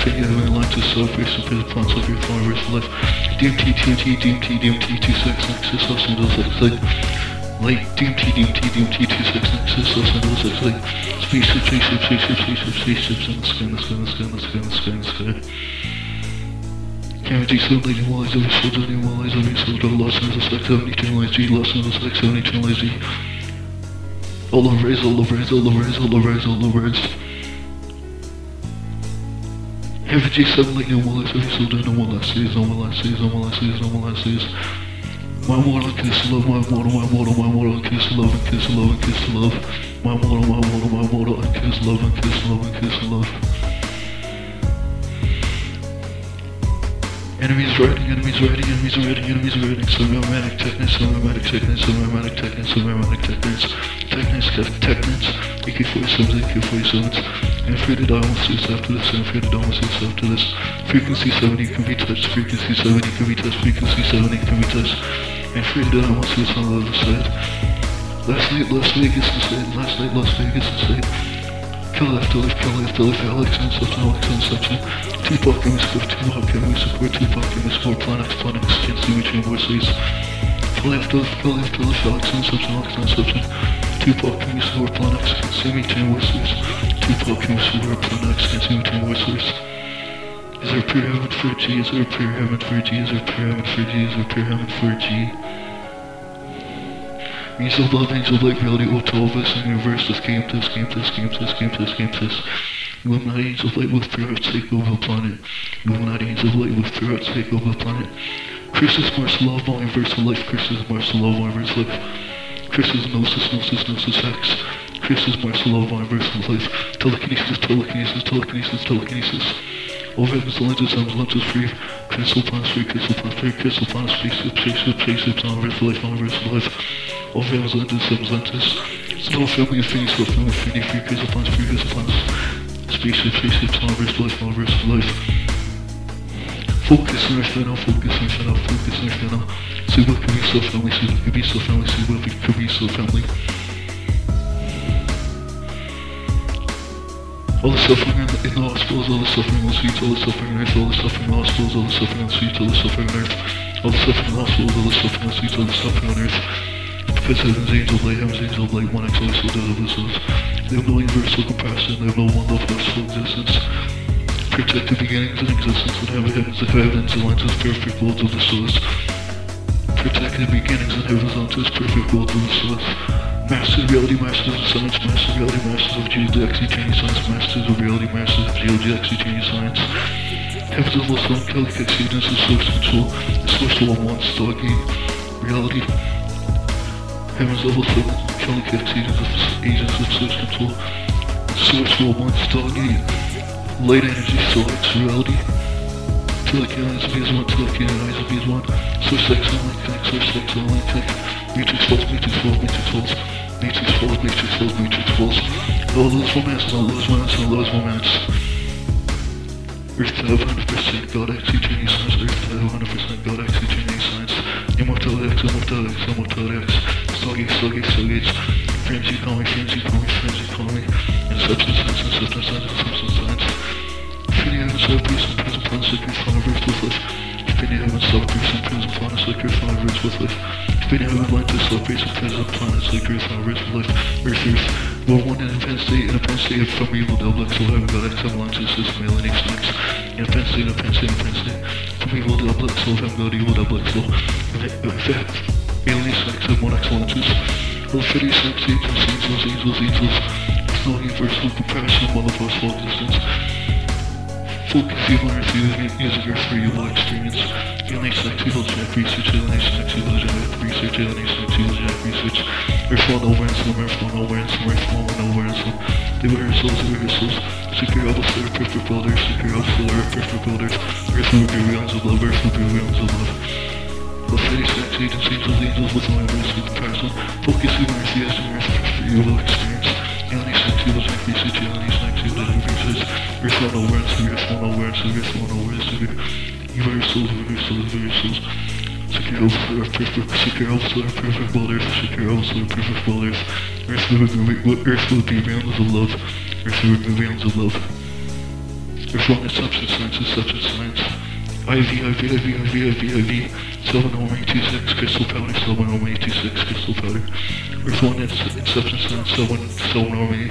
S1: Finny heaven, light to saw a priest and praise upon us, sick earth and all verse with life. DMT, TMT, DMT, DMT, 2 sex, nexus, Los Angeles, X, light. Light, DMT, DMT, DMT, 2 sex, nexus, Los Angeles, X, light. Spaceship, spaceship, spaceship, spaceship, spaceships in the sky, in the sky, in the sky, in the sky, in the sky, in the sky. Cameron G, so leading wise, every soul, leading wise, every soul, double Los Angeles, X, 70, eternalized G, Los Angeles, X, 70, eternalized G. All over raise, all over raise, all over raise, all over raise, all over raise. Every G7 like no more less, days. My mortal kiss love, my mortal, my mortal, my mortal, kiss love, and kiss love, and kiss love. My mortal, my mortal, my and kiss love, and kiss love, and kiss love. Enemies riding, enemies riding, enemies riding, enemies riding. Cinematic technics, cinematic technics, cinematic technics, cinematic technics, technics, technics, AK-47s, AK-47s. And free to die almost this after this, die almost this after this. Frequency 70 can be touched, frequency 70 can be touched, frequency 70 can be touched. Die almost this on the other side. Last night, Las Vegas inside, last night, Las Vegas inside. Kill afterlife, kill afterlife, Alex Inception, Alex Inception. Tupac and we support, Tupac and we support, Tupac and we support, Planets, can't see between voices. Kill afterlife, kill afterlife, Alex Inception, Alex Inception. Tupac and we support, Planets, can't see between voices. Tupac and we support, Planets, can't see between voices. Is there pure heaven for G? Is there pure heaven for G? Is there pure heaven for G? Is there pure heaven for G? Angel of love, angel of light, reality, all to all of us in the universe, escape this, escape this, escape this, escape this, escape this. Illuminati angel of light with hearts take over the planet. Illuminati angel light with hearts take over the planet. Christus, Mars, love, verse of life. Christus, Mars, love, verse of life. Christus, gnosis, gnosis, gnosis, X. Christus, Mars, love, verse of life. Telekinesis, telekinesis, telekinesis, telekinesis. All heavens, lenses, heavens, lenses free. Crystal planets free, crystal planets free, crystal planets spaceship, spaceship, spaceships, on verse of life, on verse of life. All heavens, lenses, heavens, lenses. Snow family, infinity, snow family, infinity, free, crystal planets free, crystal planets. Spaceship, spaceships, on verse of life, on verse of life. Focus on earth now, focus on earth now, focus on earth now. See what could be so family, see what could be so family, see what could be so family. All the suffering in, the hospitals, all the suffering in the streets, all the suffering on earth, all the suffering in the hospitals, all the suffering on the streets, all the suffering on earth, all the suffering in the hospitals, all the suffering on the streets, all the suffering on earth. Heaven's angel of light, heaven's angel of light, one sold out of this earth. They have no universal comparison, they have no one love, love, existence. Protect the beginnings and existence and have heavens of heavens, the lines of perfect worlds of the source. Protect the beginnings and heavens onto his perfect worlds of the source. Masters of reality, masters of science, masters of reality, masters of geodexic change science, masters of reality, masters of geodexic change science. Heavens of Muslim, Celtic exceedance of source control, source law one, stargate, reality. Heavens of Muslim, Celtic exceedance of agents of source control, source law one, stargate. Light energy, source, reality. Telekinesis of is one, telekinesis of is one. Source X, online tech, source X, online tech. Matrix falls, matrix falls, matrix falls. Matrix falls, matrix falls, matrix falls. All those moments, all those moments, all those moments. Earth to have 100% God X, eternity science. Earth to 100% God X, eternity science. Immortal X, immortal X, immortal X. Stargate, stargate, stargates. Friends you call me, friends you call me, friends you call me. And substance and substance science, and substance science. Infinity heaven, so peace and present upon sacred fire, verse with life. Infinity heaven, so peace and present upon sacred fire, verse with life. Infinity heaven, Atlantis, so peace and present upon sacred fire, verse with life. Earth, earth. War one in Penn State, in Penn State, from evil double X, so heaven, God X, Atlantis, system, alien X, X. In Penn State, in Penn State, in Penn State. From evil double X, so heaven, God, evil double X, so. Alien X, M1 X, Atlantis. All 36 angels, angels, angels, angels. There's no universal comparison, one of us, all distance. Evil earth using earth for evil experience. Alienation X evil genetic research, alienation X evil genetic research, alienation X evil genetic research. Earth one nowhere and some, earth one nowhere and some, earth one nowhere and some. They were her souls, they were her souls. Secure of solar perfect builders, secure of solar perfect builders. Earth will be realms of love, earth will be realms of love. Prophetic sex angels with my wrist with comparison. Focus in mercy as the earth for you will experience. You will increase it, Yanni sex, you will increase it. Earth one awareness, earth one awareness, earth one awareness, universals, universals, universals. Secure all perfect, secure all perfect boulders, secure all perfect boulders. Earth will be, earth will be realms of love. Earth will be realms of love. Earth one is substance science, is substance science. IV, IV, IV, IV, IV, IV. Silver 26 crystal powder, Silver 26 crystal powder. Earth 1 is substance science, Silver, Silver in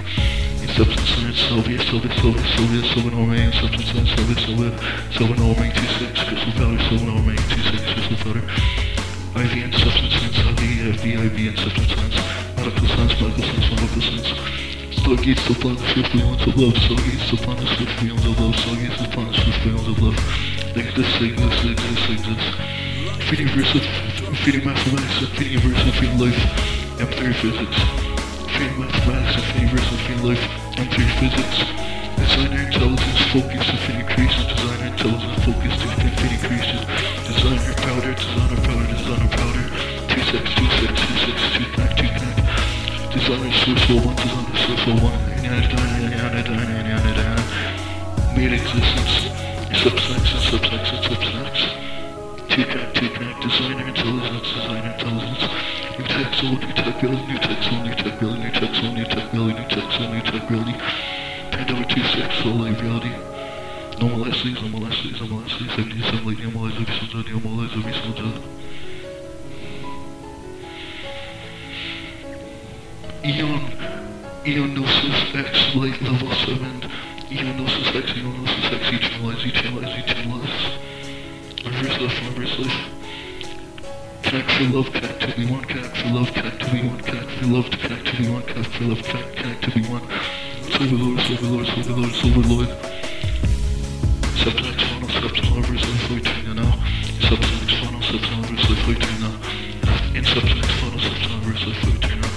S1: substance science, Sylvia, Sylvia, Sylvia, Sylvia, Silver in substance science, Sylvia, Sylvia, Silver 26 crystal powder, Silver 26 crystal powder. IV in substance science, IV, IV, IV in substance science, medical science, medical science, medical science. Stargates to planet swift wheels of love, Stargates to planet swift wheels of love, Stargates to planet swift wheels of love. Exists, exists, exists, exists. Feeding verse of, feeding mathematics, and verse feeding life, M3 physics. Feeding mathematics, and verse feeding life, M3 physics. Designer intelligence focused infinity creation, designer intelligence focused infinity creation. Designer powder, designer powder, designer powder. 2 sex, 2 sex, 2 sex, 2 connect, 2 connect. Designer source 1, designer source 1. Anodyne, anodyne, anodyne. Made existence. Subsex and subsex and subsex. Two-connect, two-connect, designer intelligence, designer intelligence. New tech soul, new tech building, new tech soul, new tech building, new tech soul, new tech building, new tech soul, new tech building. Pandora 2-6, soul life reality. Normalize these, normalize these, normalize these. 77 late, normalize every single day, normalize every single day. Eon, Eonosis X, late level 7. Eonosis X, Eonosis X, eternalize, eternalize, eternalize. Reverse left, reverse left. Connect for love, connect to be one, connect for love, connect to be one, connect for love, connect to be one, connect for love, connect, connect to be one. Silver Lord, Silver Lord, Silver Lord, Silver Lord. Subtext funnel, subtext reverse left, right turn now. Subtext funnel, subtext reverse left, right turn now. In subtext funnel, subtext reverse left, right turn now.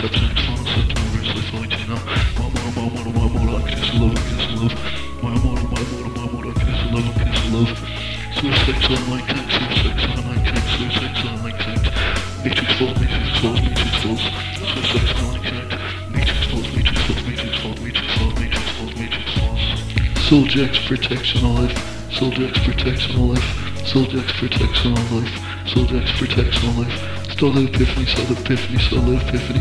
S1: Subtext funnel, subtext reverse left, right turn now. One more, Falls, matrix falls, matrix falls. Soldier X protection on life. Soldier X protection on life. Soldier X protection on life. Soldier X protection on life. Starlight epiphany, starlight epiphany, starlight epiphany.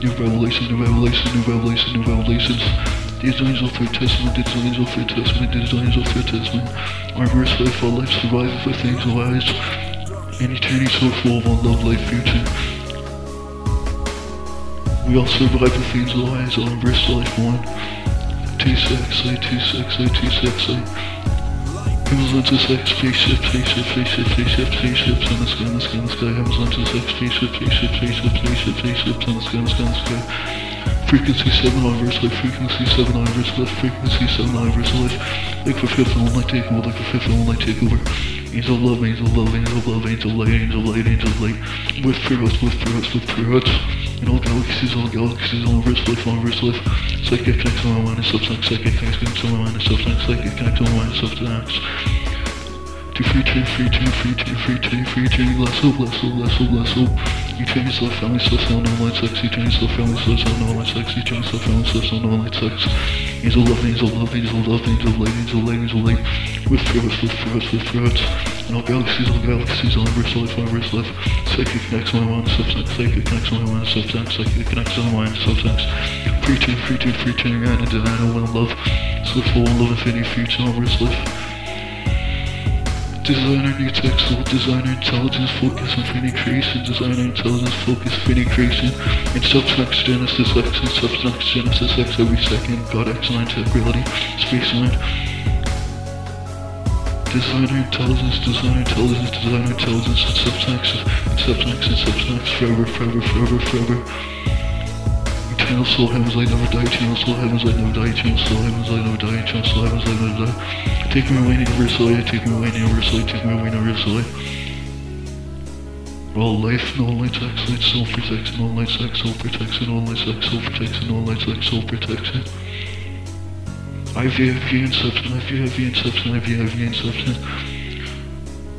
S1: New revelation, new revelation, new revelation, new revelations. These angels for testament, these angels for testament, these angels for testament. Our verse life, our life survives with angel eyes. An eternity so full of love life future. We all survive with angel eyes, our verse life one. T6, T6, T6, Amazon to sex, spaceship, spaceship, spaceship, spaceship, spaceships in the sky, in the sky, in the sky. Amazon to sex, spaceship, spaceship, spaceship, spaceship, spaceships in the sky, in the sky, in the sky. Frequency 7 on verse life, frequency 7 on verse life, frequency 7 on verse life. Like for fifth and light takeover, like for fifth and light takeover. Angel love, angel love, angel love, angel light, angel light, angel light. With pyrrhus, with pyrrhus, with pyrrhus. In all galaxies, all galaxies, all verse life, all verse life. Psychic connects to my mind and substance, psychic connects to my mind and substance, psychic connects to my mind and substance. To free turn, free turn, free turn, free turn, free turn, less hope, less hope, less hope, less hope. You turn yourself, family, slow, sound, online sex, you turn yourself, family, slow, sound, online sex, you turn yourself, family, slow, sound, online sex. Angel love, angel love, angel love, angel light, angel light, angel light. With purpose, with purpose, with purpose. In all galaxies, all galaxies, all verse life, all verse life. Psychic connects to my mind, substance, psychic connects to my mind, substance, psychic connects to my mind, substance. Free turn, free turn, free turn, and a denial, one love. Swift full, love, infinity, future, all verse life. Designer new soul, designer intelligence, focus infinity creation, designer intelligence, focus infinity creation, in substance genesis X, in substance genesis X every second, God X line tech reality, space line. Designer intelligence, designer intelligence, designer intelligence, in substance, in substance, in substance, forever, forever, forever, forever. Eternal soul, heavens I never die, eternal soul, heavens I never die, eternal soul, heavens I never die, eternal soul, heavens I never die. Take me away, universally, take me away, universally, take me away, universally. All life, no light sex, light soul protection, all light sex, soul protection, all light sex, soul protection, all light sex, soul protection. IV, IV, substance, IV, IV, substance, IV, IV, and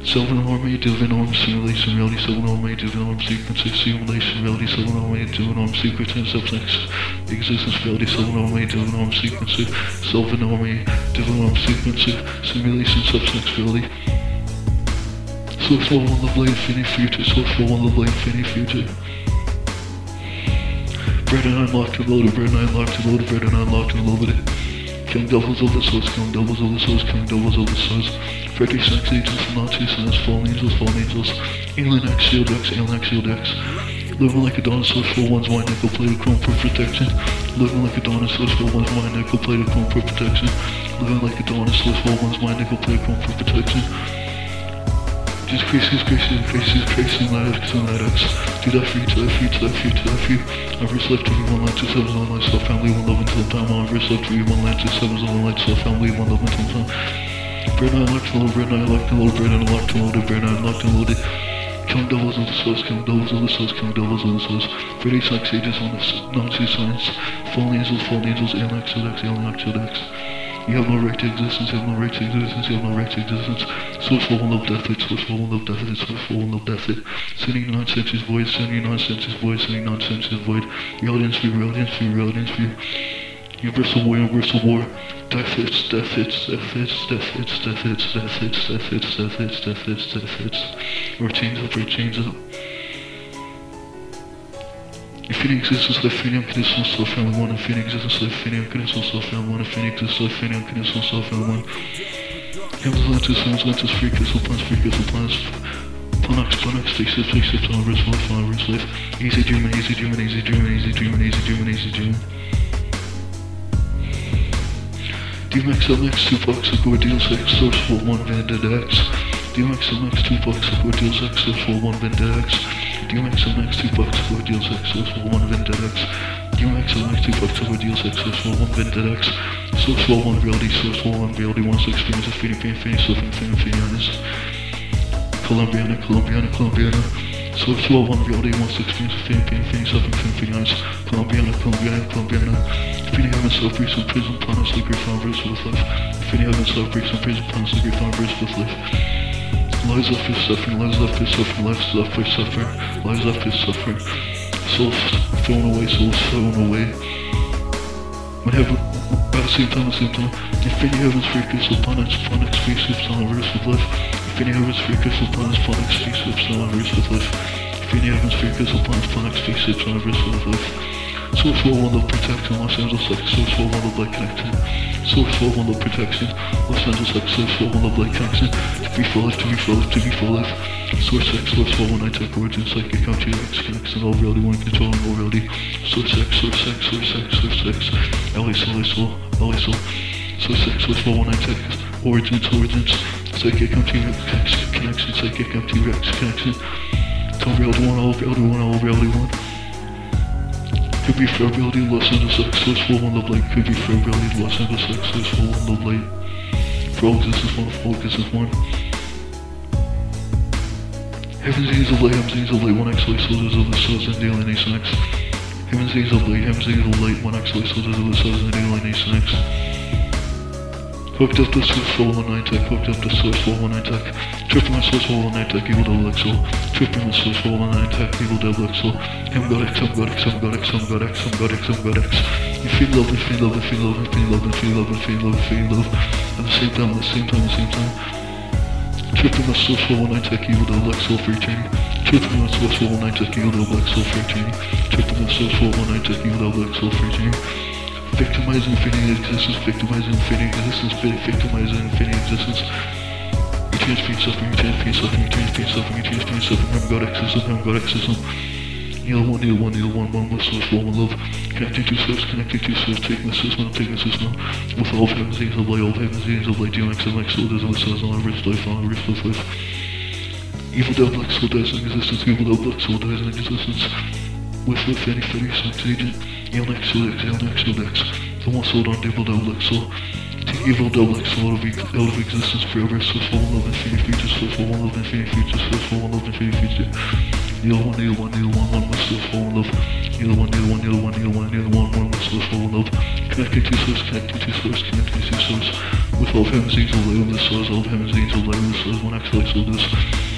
S1: divine arm, simulation, reality, divine arm, sequences, simulation, reality, divine arm, sequence, and substance, existence, reality, sequences, seven army, divine arm, sequences, simulation, substance, reality. Source for one lovely infinity future, source for one lovely infinity future. Bread and unlocked and loaded, bread and unlocked and loaded, bread and unlocked and loaded. Killing doubles of the souls, killing doubles of the souls, killing doubles of the souls. Freddy sex agents, Nazi sons, fallen angels, fallen angels. Alien X, Shield X, Alien X, Shield X. Living like a dinosaur, for one's mind, nickel plated chrome for protection. Living like a dinosaur, for one's mind, nickel plated chrome for protection. Living like a dinosaur, for one's mind, nickel plated chrome for protection. Just crazy, crazy, crazy, crazy, X, and X. Do that for you, do that for you, do that for you, do that for you. I've first left to be one light, two sevens, one light, self family, one love until time. I've first left to be one light, two sevens, one light, self family, one love until time. Bread I locked and loaded, bread I locked and loaded, bread I locked and loaded, bread I locked and loaded. Killing devils of the source, killing devils of the source, killing devils of the source. Freddy sex ages on the non-two science. Fallen angels, fallen angels, alien X, alien X, alien X. You have no right to existence, you have no right to existence, you have no right to existence. Source for one love death it, source for one love death it, source for one love death. Sending nonsense is void, sending nonsense is void, sending nonsense is void. The audience view, audience view, audience view. Universal war, universal war. Death hits, death hits, death hits, death hits, death hits, death hits, death hits, death hits, death hits, death hits. Or chains up, or chains up. Infinix is so finium, Crimson so film one. Infinix is so finium, Crimson so film one. Infinix is so finium, Crimson so film one. Ham's lenses, Ham's lenses, free crystal plants, free crystal plants. Planox, Planox, fix it, fix it, on wrist, one, on wrist, life. Easy German, easy German, easy German, easy German, easy German, easy German. DMX, LX, 2 box, Accord, Deals X, Source 4, 1, Vended X. DMX, LX, 2 box, Accord, Deals X, Source 4, 1, Vended X. DMX and Max 2 bucks for DLX, Sourcewell 1 Vended X. DMX and Max 2 bucks for DLX, Sourcewell 1 Vended X. Sourcewell 1 Reality, Sourcewell 1 Reality 1 6 Famous, Fading Fan Fan, Slipping Fan Fan, Ernest. Columbiana, Columbiana, Columbiana. Sourcewell 1 Reality 1 6 Famous, Fading Fan Fan, Slipping Fan Fan, Ernest. Columbiana, Columbiana, Columbiana. Finny Heaven celebrates and praise and promise the great founders with life. Finny Heaven celebrates and praise and promise the great founders with life. Lies of his suffering, lies of his suffering, lies of his suffering, lies of his suffering. Souls thrown away, souls thrown away. When heaven, at the same time, at the same time, infinity heavens free peace upon its upon its face, it's on verse of life. Infinity heavens free peace upon its upon its face, it's on verse of life. Infinity heavens free peace upon its upon its face, it's on verse of life. Source for one love protection, Los Angeles X, source for one love light connection. Source for one love protection, Los Angeles X, source for one love light connection. To be for life, to be for life, to be for life. Source X, source for one night tech origin, psychic country X, connection, all reality, one controlling all reality. Source X, source X, source X, source X. LA soul, LA soul, LA soul. Source X, source for one night tech origins, origins. Psychic country X, connection, psychic country X, connection. All reality one, all reality one, all reality one could be fairground lesson a successful when the light could be fairground lesson is successful when the light frogs this is one focus is one Heaven's easily, Heaven's easily. one X light soldiers of the Suns and Daily Nation X. Heaven's easily, Heaven's easily. one X light soldiers of the Suns and Daily Nation X. Hooked up the to for one night Tech, hooked up the to for one night Tech, triple my switch for one night Tech, Evil double XL, triple my switch for one night Tech, Evil double XL, M got X, M got X, M got X, M got X, M got X, M got X. You feel love, you feel love, you feel love, you feel love, you feel love, you feel love, you feel love, at the same time, at the same time, at the same time. Triple my switch for one night Tech, Evil double XL, free chain. Triple my switch for one night Tech, Evil double XL, free chain. Triple my switch for one night Tech, Evil double XL, free chain. Victimizing infinity existence, victimizing infinity existence, victimizing infinity existence. You change pain suffering, you change pain suffering, you change pain suffering, you change pain suffering, I'm God Xism, I'm God Xism. Neil one, Neil one, Neil one, one, one source, one, one love. Connecting to source, connecting to source, taking the system, taking the system. With all heavens, angels of light, all heavens, angels of light, DMX, MX, soldiers, and stars, on our wrist, life, on our wrist, life, life. Evil devil, X, soul dies in existence, evil devil, X, soul dies in existence. With, with, any sex agent. Alien X, Soul X. The one sold on Evil Double X, Soul. Take Evil Double X, out out of existence forever. Source for one love, infinity future. Source for one love, infinity future. Source for one love, infinity future. Neil one, Neil one, Neil one, one with source for one love. Neil one, Neil one, Neil one, Neil one, Neil one, one with source for one love. Connecting to source, connecting to source, connecting to source. With of heaven's angels, light of the stars, all of heaven's angels, light of the stars, one X lights of this.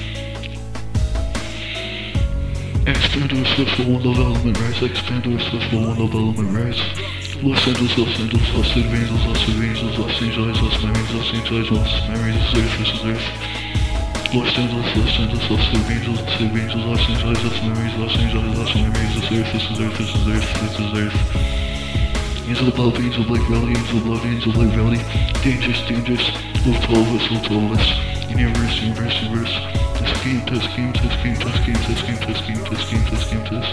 S1: Expand our source for one love element rise, expand our source for one love element. Los Angeles, Los Angeles, Los City of Angels, Los City of Angels, Los Angeles, Los Memories, Los Angeles, Los Memories, Earth, is Earth. Los Angeles, Los Angeles, Los City of Angels, Los Angeles, Los Memories, Los Angeles, Los Memories, this is Earth, this is Earth, this is Earth, Earth. Angel of love, angel angel reality. Dangerous, dangerous. Love to all of us, love to all of us. Universe, universe, universe. Tuskintus, Tuskintus, Tuskintus, Tuskintus, Tuskintus, Tuskintus, Tuskintus.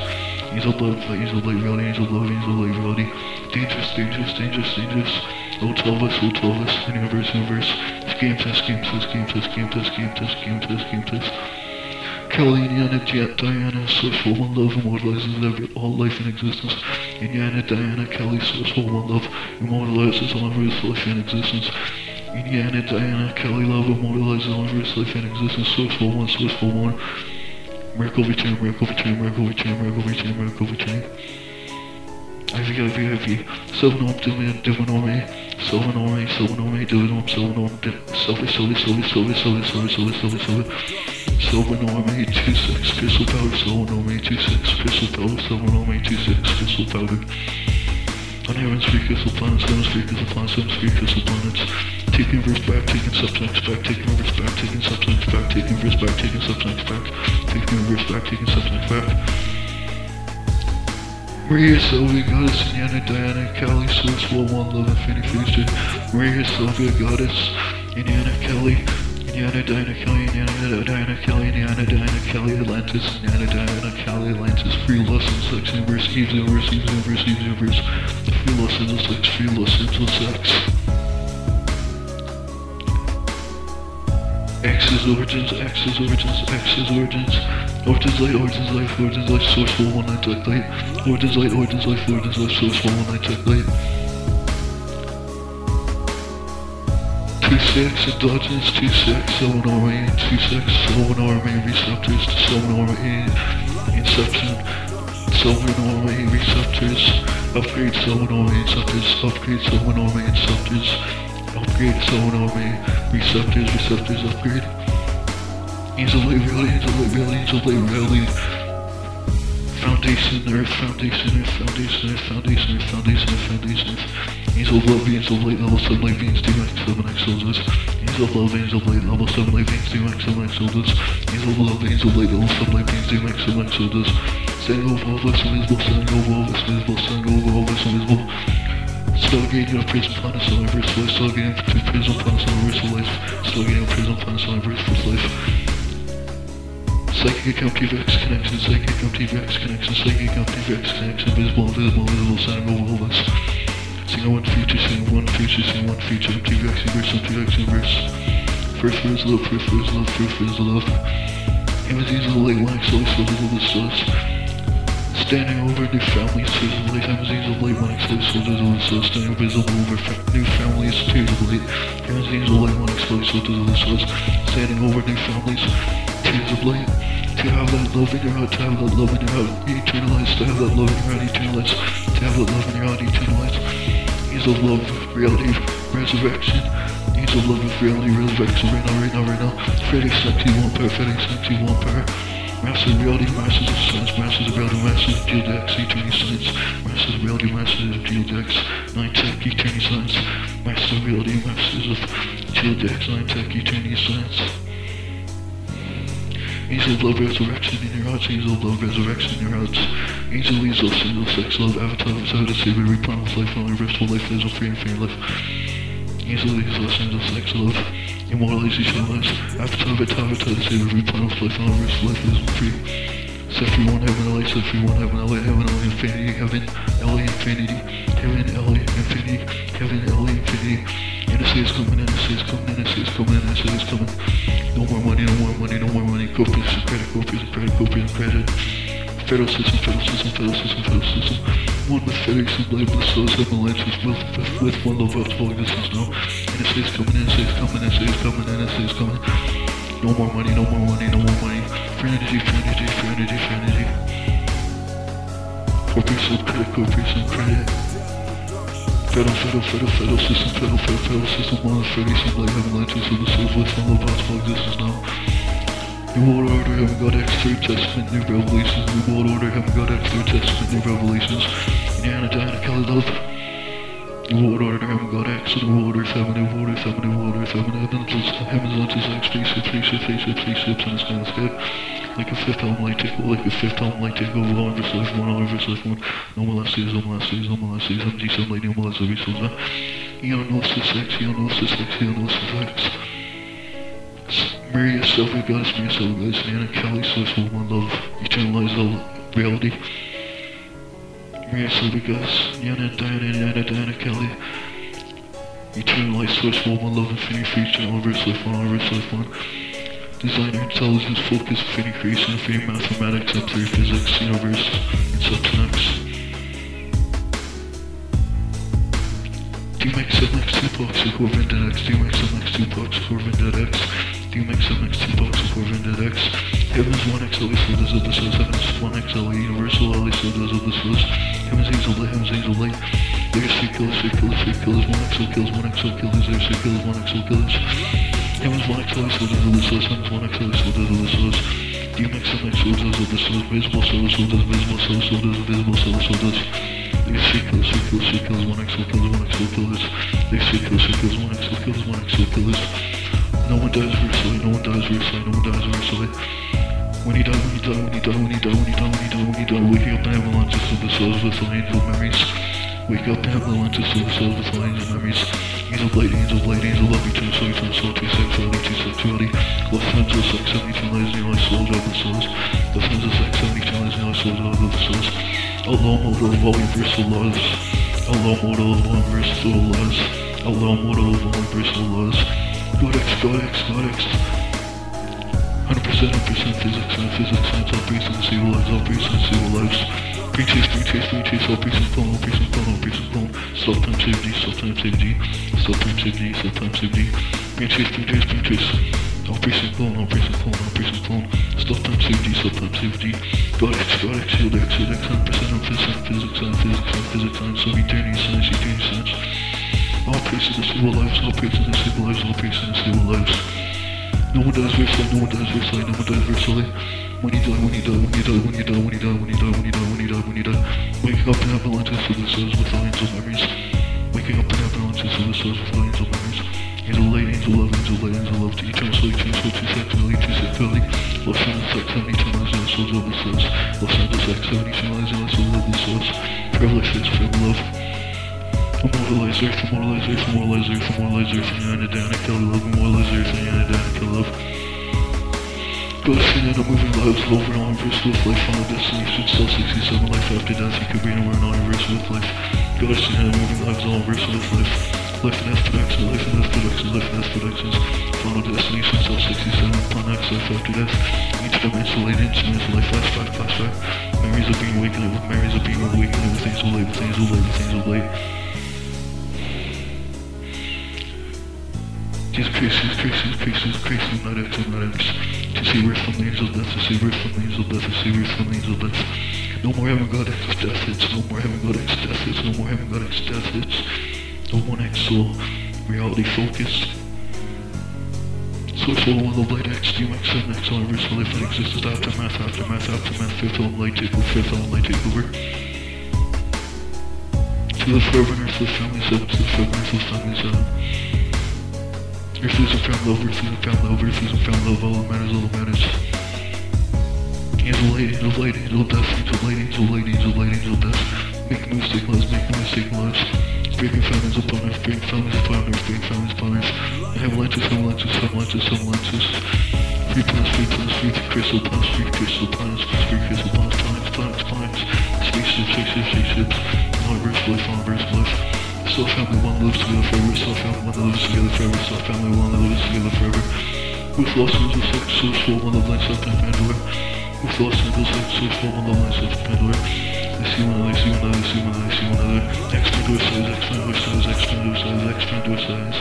S1: He's a love, he's a light reality, he's a love, he's a light reality. Dangerous, dangerous, dangerous, dangerous. Old Elvis, old Elvis, universe, universe. Tuskintus, Tuskintus, Tuskintus, Tuskintus, Tuskintus, Tuskintus. Calyniana, Diana, Sourceful One Love immortalizes every all life in existence. Indiana, Diana, Kelly, Sourceful One Love immortalizes all of earth's life in existence. Indiana, Diana, Kelly, love, immortalizes all every life in existence. Source for one, source for one. Miracle return, miracle return, miracle return, miracle return, miracle return. Ivy, Ivy, Ivy, Seven Om, Divin, Divin Orme, Seven Orme, Seven Orme, Divin Om, Seven Om, Sylvie, Sylvie, Sylvie, Sylvie, Sylvie, Sylvie, Sylvie, Sylvie, Sylvie. Silver Norme 26, pistol powder, Silver Norme 26, pistol powder, Silver Norme 26, pistol powder. On three crystal planets, three crystal planets, three crystal planets. Taking verse back, taking substance back, taking verse back, taking substance back, taking verse back, taking substance back, taking verse back, taking substance back. Maria Sylvia, Goddess, Indiana, Diana, Kelly, Source, One, One, Love, Infinity, Future. Maria Sylvia, Goddess, Indiana, Kelly, Indiana, Diana, Kelly, Indiana, Diana, Kelly, Indiana, Diana, Kelly, Atlantis, Indiana, Diana, Kelly, Atlantis, free lessons, sex, universe, Eve's universe, Eve's universe, Eve's universe, free lessons sex, free lessons sex. X's origins, X's origins, X's origins, origins light, origins life, origins life, source for one night tech light, origins light, origins life, origins life, source for one night light. 26, indulgence 26, Illinois main 26, Illinois main receptors to Illinois main inception, Illinois main receptors, upgrade Illinois main receptors, upgrade Illinois main receptors, upgrade Illinois main receptors, receptors upgrade. Easily Lay Easily Angel Easily Rally, Angel Foundation, earth, foundation, earth, foundation, earth, foundation, earth, foundation, earth, foundation, earth. Angel of love, angel of light, level 7 light beings, 2x, 7x soldiers. Angel of love, angel of light, level 7 light beings, 2x, 7x soldiers. Angel of love, angel of light, level 7 light beings, 2x, 7x soldiers. Standing over all us, invisible, standing over all us, invisible, standing over all us, invisible. Stargating a prison planet, so verse life, stargating to prison planet, so verse life, stargating a prison planet, verse for life. Psychic account T-Rex connection, psychic account T-Rex connection, psychic account T-Rex connection, visible, invisible, invisible, sound of all of us. Sing one future, sing one future, sing one future, T-Rex universe, T-Rex universe. First for his love, first for his love, first for his love. Him is easy light wax, life so little this us. Standing over new families, to the light, him is easy light wax, life so little this us. Standing invisible over new families, to the light. Him is easy light wax, life so little this us. Standing over new families tears of light. To have that love in your heart, to have that love in your heart, eternalized, to have that love in your heart, eternalized, to have that love in your heart, eternalized. Angels of love, reality, resurrection. Angels of love, reality, resurrection, right now, right now, right now. Freddy sexy one pair, Freddy sexy one pair. Masters of reality, masters of science, masters of reality, masters of geodex, eternity science. Masters of reality, masters of geodex, nine tech, eternity science. Masters of reality, masters of geodex, nine tech, eternity science. Angel of love, resurrection in your hearts. Angel of love, resurrection in your hearts. Angel leads us, single sex love, avatar, avatar to save every plan of life, only restful life, there's no free and fair life. Angel leads us, single sex love, immortalize each other lives. Avatar, avatar, avatar to save every plan of life, only restful life, there's no free. Set free one heaven, LA, set free one heaven, LA, heaven, LA, infinity, heaven, LA, infinity, heaven, LA, infinity, heaven, LA, infinity. NSA is coming, NSA is coming, NSA is coming, NSA is coming. No more money, no more money, no more money. Go prison credit, go prison credit, go prison credit. Federal system, federal system, federal system, federal system. One with Federation, life with souls, and alliances with, with, with one love of all existence now. NSA is coming, NSA is coming, NSA is coming, NSA is coming. No more money, no more money, no more money. Trinity, Trinity, Trinity, Trinity. Copy some credit, copy some credit. Federal, federal, federal, federal system, Federal, federal fiddle system, one of thirty, some light, heaven, light, two, so the soul, voice, one of us, fuck, this is now. New World Order, haven't got X3 Testament, New Revelations, New World Order, haven't got X3 Testament, New Revelations, Indiana, Diana, Kelly, Love water, I'm God X is water, feminine water, feminine water, feminine heavens, heavens unto X, three ships, three ships, three ships, three ships, and it's kind of scared. Like a fifth album light take over, like a fifth album light take over, all verse life one, all verse life one, no more last seas, no more last seas, no more last seas, MG some lady, no more last every soul's back. Eon knows this X, Eon knows this X, Eon knows this X. Marry yourself, you guys, marry yourself, guys, Nana Kelly, source of one love, eternalize all reality. Mirror because Yana Diana and Yana, Diana Kelly. Eternal Light Source, One One Love, Infinity Future, Universe Life One, Universe Life One. Designer, Intelligence, Focus, Infinity Creation, Infinity Mathematics, M3 Physics, Universe, and Substance. DMX MX 2 Core Vendetta X, DMX MX 2 Core Vendetta X, DMX MX 2 Core Vendetta X. Heaven is one XLE, so this is the source. Heaven is one XLE, universal LE, so this is the source. Heaven's angel light, heaven's angel light. There's three killers, three killers, three killers, one XL kills, one XL killers, there's three killers, one XL killers. Heaven's one XLE, so this is the source. Heaven's one XLE, so this is the source. DMX, MX, so this is the source. Visible source, so this is visible source, so this is visible source, so this. There's three killers, three killers, three killers, one XL kills, one XL killers. There's three killers, three killers, one XL kills, one XL killers. No one dies virtually, no one dies virtually, no one dies virtually. When you die, when you die, when you die, when you die, when you die, when you die, when you die, waking up avalanches of the souls with the angel memories. Wake up avalanches of the souls with the angel memories. Angel light, angel light, angel love, eternal soul, eternal soul, true sexuality, true sexuality. Love friends of sex, and eternalizing your souls out of the souls. Love friends of sex, and eternalizing your souls out of the souls. Outlaw model of all universal laws. Outlaw model of all universal laws. Outlaw model of all universal laws. God X, God X, God X. 7% physics and physics science outbreaks and single lives outbreaks and single lives. Pre-chase, pre-chase, pre-chase, outbreaks and phone, outbreaks and phone, outbreaks and phone. Self-times-safety, self-times-safety, self-times-safety, self-times-safety. Pre-chase, pre-chase, pre-chase. Outbreaks and phone, outbreaks and phone, outbreaks and phone. Self-times-safety, self-times-safety. Godex, godex, helix, helix, 100% on physics and physics and physics and physics and so eternity science, eternity science. All priests in the civil lives, all priests in the civil lives, all priests in the civil lives. No one dies versely, no one dies versely, no one dies versely. When you die, when you die, when you die, when you die, when you die, when you die, when you die, when you die, when you die. Waking up in avalanches of the souls with lines of memories. Waking up in avalanches of the souls with lines of memories. Angel light, angel love, angel light, angel love, to eternal soul, eternal soul, to sexuality, to sexuality. Love sound of sex, seven eternalizing the souls of the souls. Love sound of sex, seven eternalizing the souls of the souls. Life is forever love more lasers, more lasers, more lasers, more lasers, more lasers, Demoralization, moralization, moralization, moralization, anadanic, love, moralization, anadanic, love. Ghosting and a moving lives, love and honor, verse with life, final destiny, success, 67 life after death, you could be anywhere and honor, verse with life. Ghosting and a moving lives, all verse with life. Life and death production, life and death production, life and death productions. Final destination, cell 67, plan X, life after death. Each dimension, late instruments, life, flashback, flashback. Memories of being awakened, memories of being awakened, things will late, things will late, things will late. Christ, Jesus Christ, I'm not X, I'm not X. To see where from the angel death, to see where from the angel death, to see where from the angel death. No more heaven God X death hits, no more heaven God X death hits, no more heaven God X death hits. No one X soul, reality focused. Source of one, the light X, DMX, and X, universe, life that exists, aftermath, aftermath, aftermath, fifth element light takeover, fifth element light takeover. To the forever and earthless family seven, to the forever and earthless family seven. A found love, a found love, a found love, all that matters, all that matters. Angel light, angel light, angel death, angel light, angel light, angel light, angel death. Make no mistake lives, make no mistake lives. Breaking families upon earth, breaking families upon earth, breaking families upon earth. Avalanches, avalanches, avalanches, avalanches. Free planets, free planets, free crystal planets, free crystal planets, free crystal planets, planets, planets, planets. Spaceships, spaceships, spaceships. Universe, life, universe, life. Still family one lives together forever. Still family one lives together forever. Still family one lives together forever. With lost angels like source full one of lights up Pandora. With lost angels like source full one of lights up Pandora. They see one another, they see one another, they see one another, they see one another. Expand size, expand size, expand size, expand size.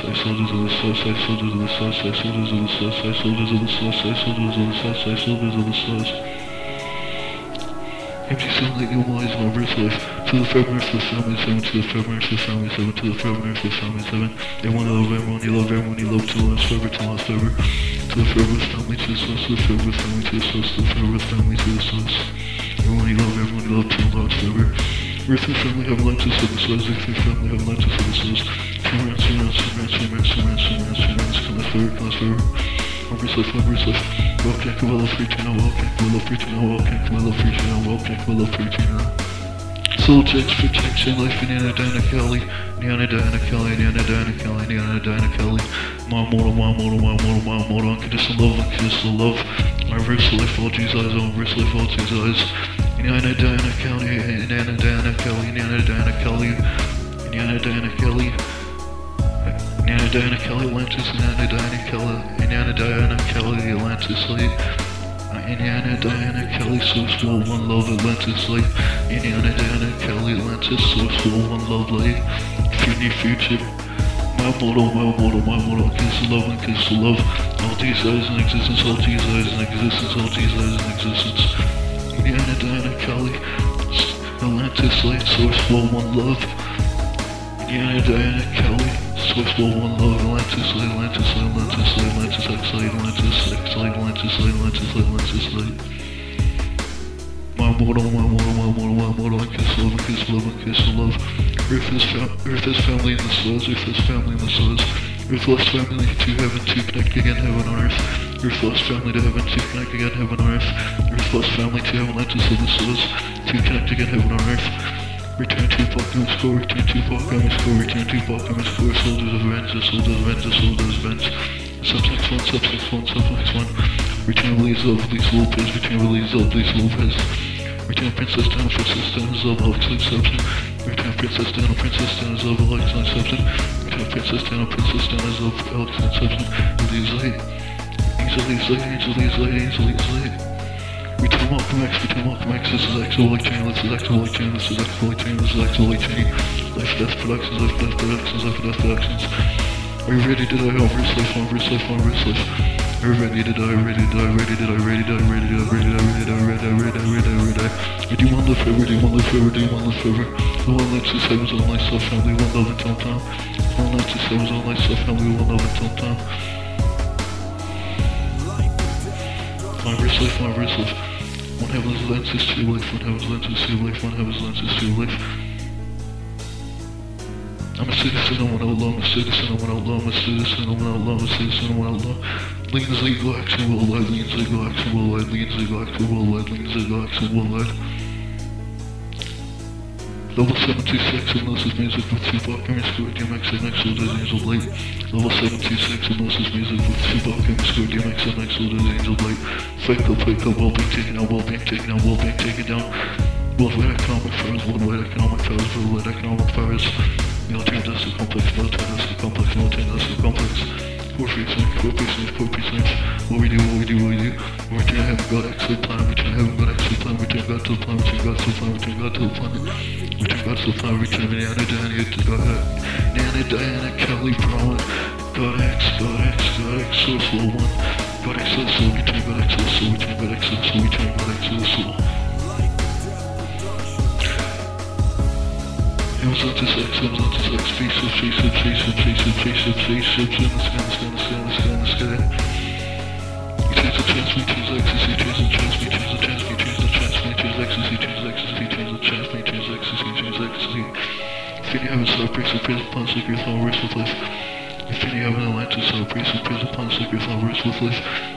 S1: Size soldiers of the source, size soldiers the source, size soldiers the source, size soldiers the source, size soldiers the source, size soldiers the source. Empty sunlight normalize my verse life. To the forever earthless family seven, to the forever earthless family seven, to the forever earthless family seven. Everyone you love everyone, you love everyone, you love to last forever, to last forever. To the forever family, to the source, to the forever family, to the source, to the forever family, to the source. Everyone you love everyone, you love to last forever. Earthly family have Atlantis of the stars, earthly family have Atlantis of the stars. Two rounds, two rounds, two rounds, two rounds, two rounds, two rounds, two rounds, come last forever, come last forever. I'm restless, I'm restless. Well my love free channel, well check my love free channel, well check my love free channel, well check my love free channel. Soul checks protection, life in Anna Diana Kelly, Anna Diana Kelly, Anna Diana Kelly, Anna Diana Kelly. My mortal, my mortal, my mortal, my mortal, unconditional love, unconditional love. I risk life, all these eyes, I risk life, all these eyes. Indiana Diana Kelly, Indiana Diana Kelly, Indiana Diana Kelly, Indiana Diana Kelly. Indiana, Diana, Kelly, Atlantis, Indiana, Diana, Kelly, Indiana, Diana, Kelly, Atlantis, like. Indiana, Diana, Kelly, Source War, One Love, Atlantis, like. Indiana, Diana, Kelly, Atlantis, Source War, One Love, like. Infinity Future. My mortal, my mortal, my mortal, kiss the love and kiss the love. All these eyes in existence, all these eyes in existence, all these eyes in existence. Indiana, Diana, Kelly, Atlantis, light, source, flow, one love. Indiana, Diana, Kelly, source, flow, one love. Atlantis, light, Atlantis, light, Atlantis, light, Atlantis, X, light, Atlantis, X, light, Atlantis, light, Atlantis, light, Atlantis, light. My mortal, my mortal, my mortal, my mortal, I kiss love, I kiss love, I kiss love. Earth is, fa- Earth is family in the stars, Earth is family in the stars. Earth lost family to heaven to connect again, heaven on earth. Earth lost family to heaven to connect again, heaven on earth. Earth lost family to heaven, Atlantis in the stars to connect again, heaven on earth. Return to fucking school, return to fucking school, return to fucking school, soldiers of vengeance, soldiers of vengeance, soldiers of vengeance. Subsex one, subsex one, subsex one. Return release of these Lopez, return release of these Lopez. Return Princess Down, Princess Down is of Huxley Substance. Return Princess Down, Princess Down is of Alexan Substance. Return Princess Down, Princess Down is of Alexan Substance. Easily, easily, easily, easily, easily, easily leaves light, angel leaves light. Return Malcolm X, return Malcolm X, this is Light Chain, this is Light Chain, this is Light Chain, this is Light Chain. Life Death Productions, Life Death Productions, Life Death Productions. Are you ready to die? Over life, over life, over life. Are you ready to die? Ready to die? Ready to die? Ready to die? Ready to die? Ready to die? Ready to die? Ready to die? Ready to die? Ready to die? Ready? Do you want live forever? Do you want live forever? Do you want live forever? The one lives to heaven's own life, self family, one love until time. One lives to heaven's own life, self family, one love until time. My wrist life, my wrist life. One heaven's lenses to your life, one heaven's lenses to your life, one heaven's lenses to your life. I'm a citizen, I'm an outlaw, I'm a citizen, I'm an outlaw, I'm a citizen, I'm an outlaw, I'm a citizen, I'm an outlaw. Leans legal action, worldwide, leans legal action, worldwide, leans legal action, worldwide, leans legal action, worldwide. Level 726, and this is music with Tupac, Aaron Stewart, DMX, and Exo, Dead Angel Blade. Level 726, and this is music with Tupac, Aaron Stewart, DMX, and Exo, Dead Angel Blade. Fake up, fake up, well being taken out, well being taken out, well being taken down. Worldwide economic powers, worldwide economic powers, worldwide economic powers. Military industrial complex, military industrial complex, military industrial complex. Four free signs, four free signs, four free signs. What we do, what we do, what we do. We're trying to have God excellent time. We're trying to have God excellent time. We're trying God to the plan. We're trying God to the plan. We're trying God to the plan. We're trying God to the plan. We're trying Nana, Diana, to God. Nana, Diana, Kelly, Brown. God X, God X, God X, so slow one. God X, so slow. We trying God X, so slow. We trying God X, so slow. We trying God X, so slow.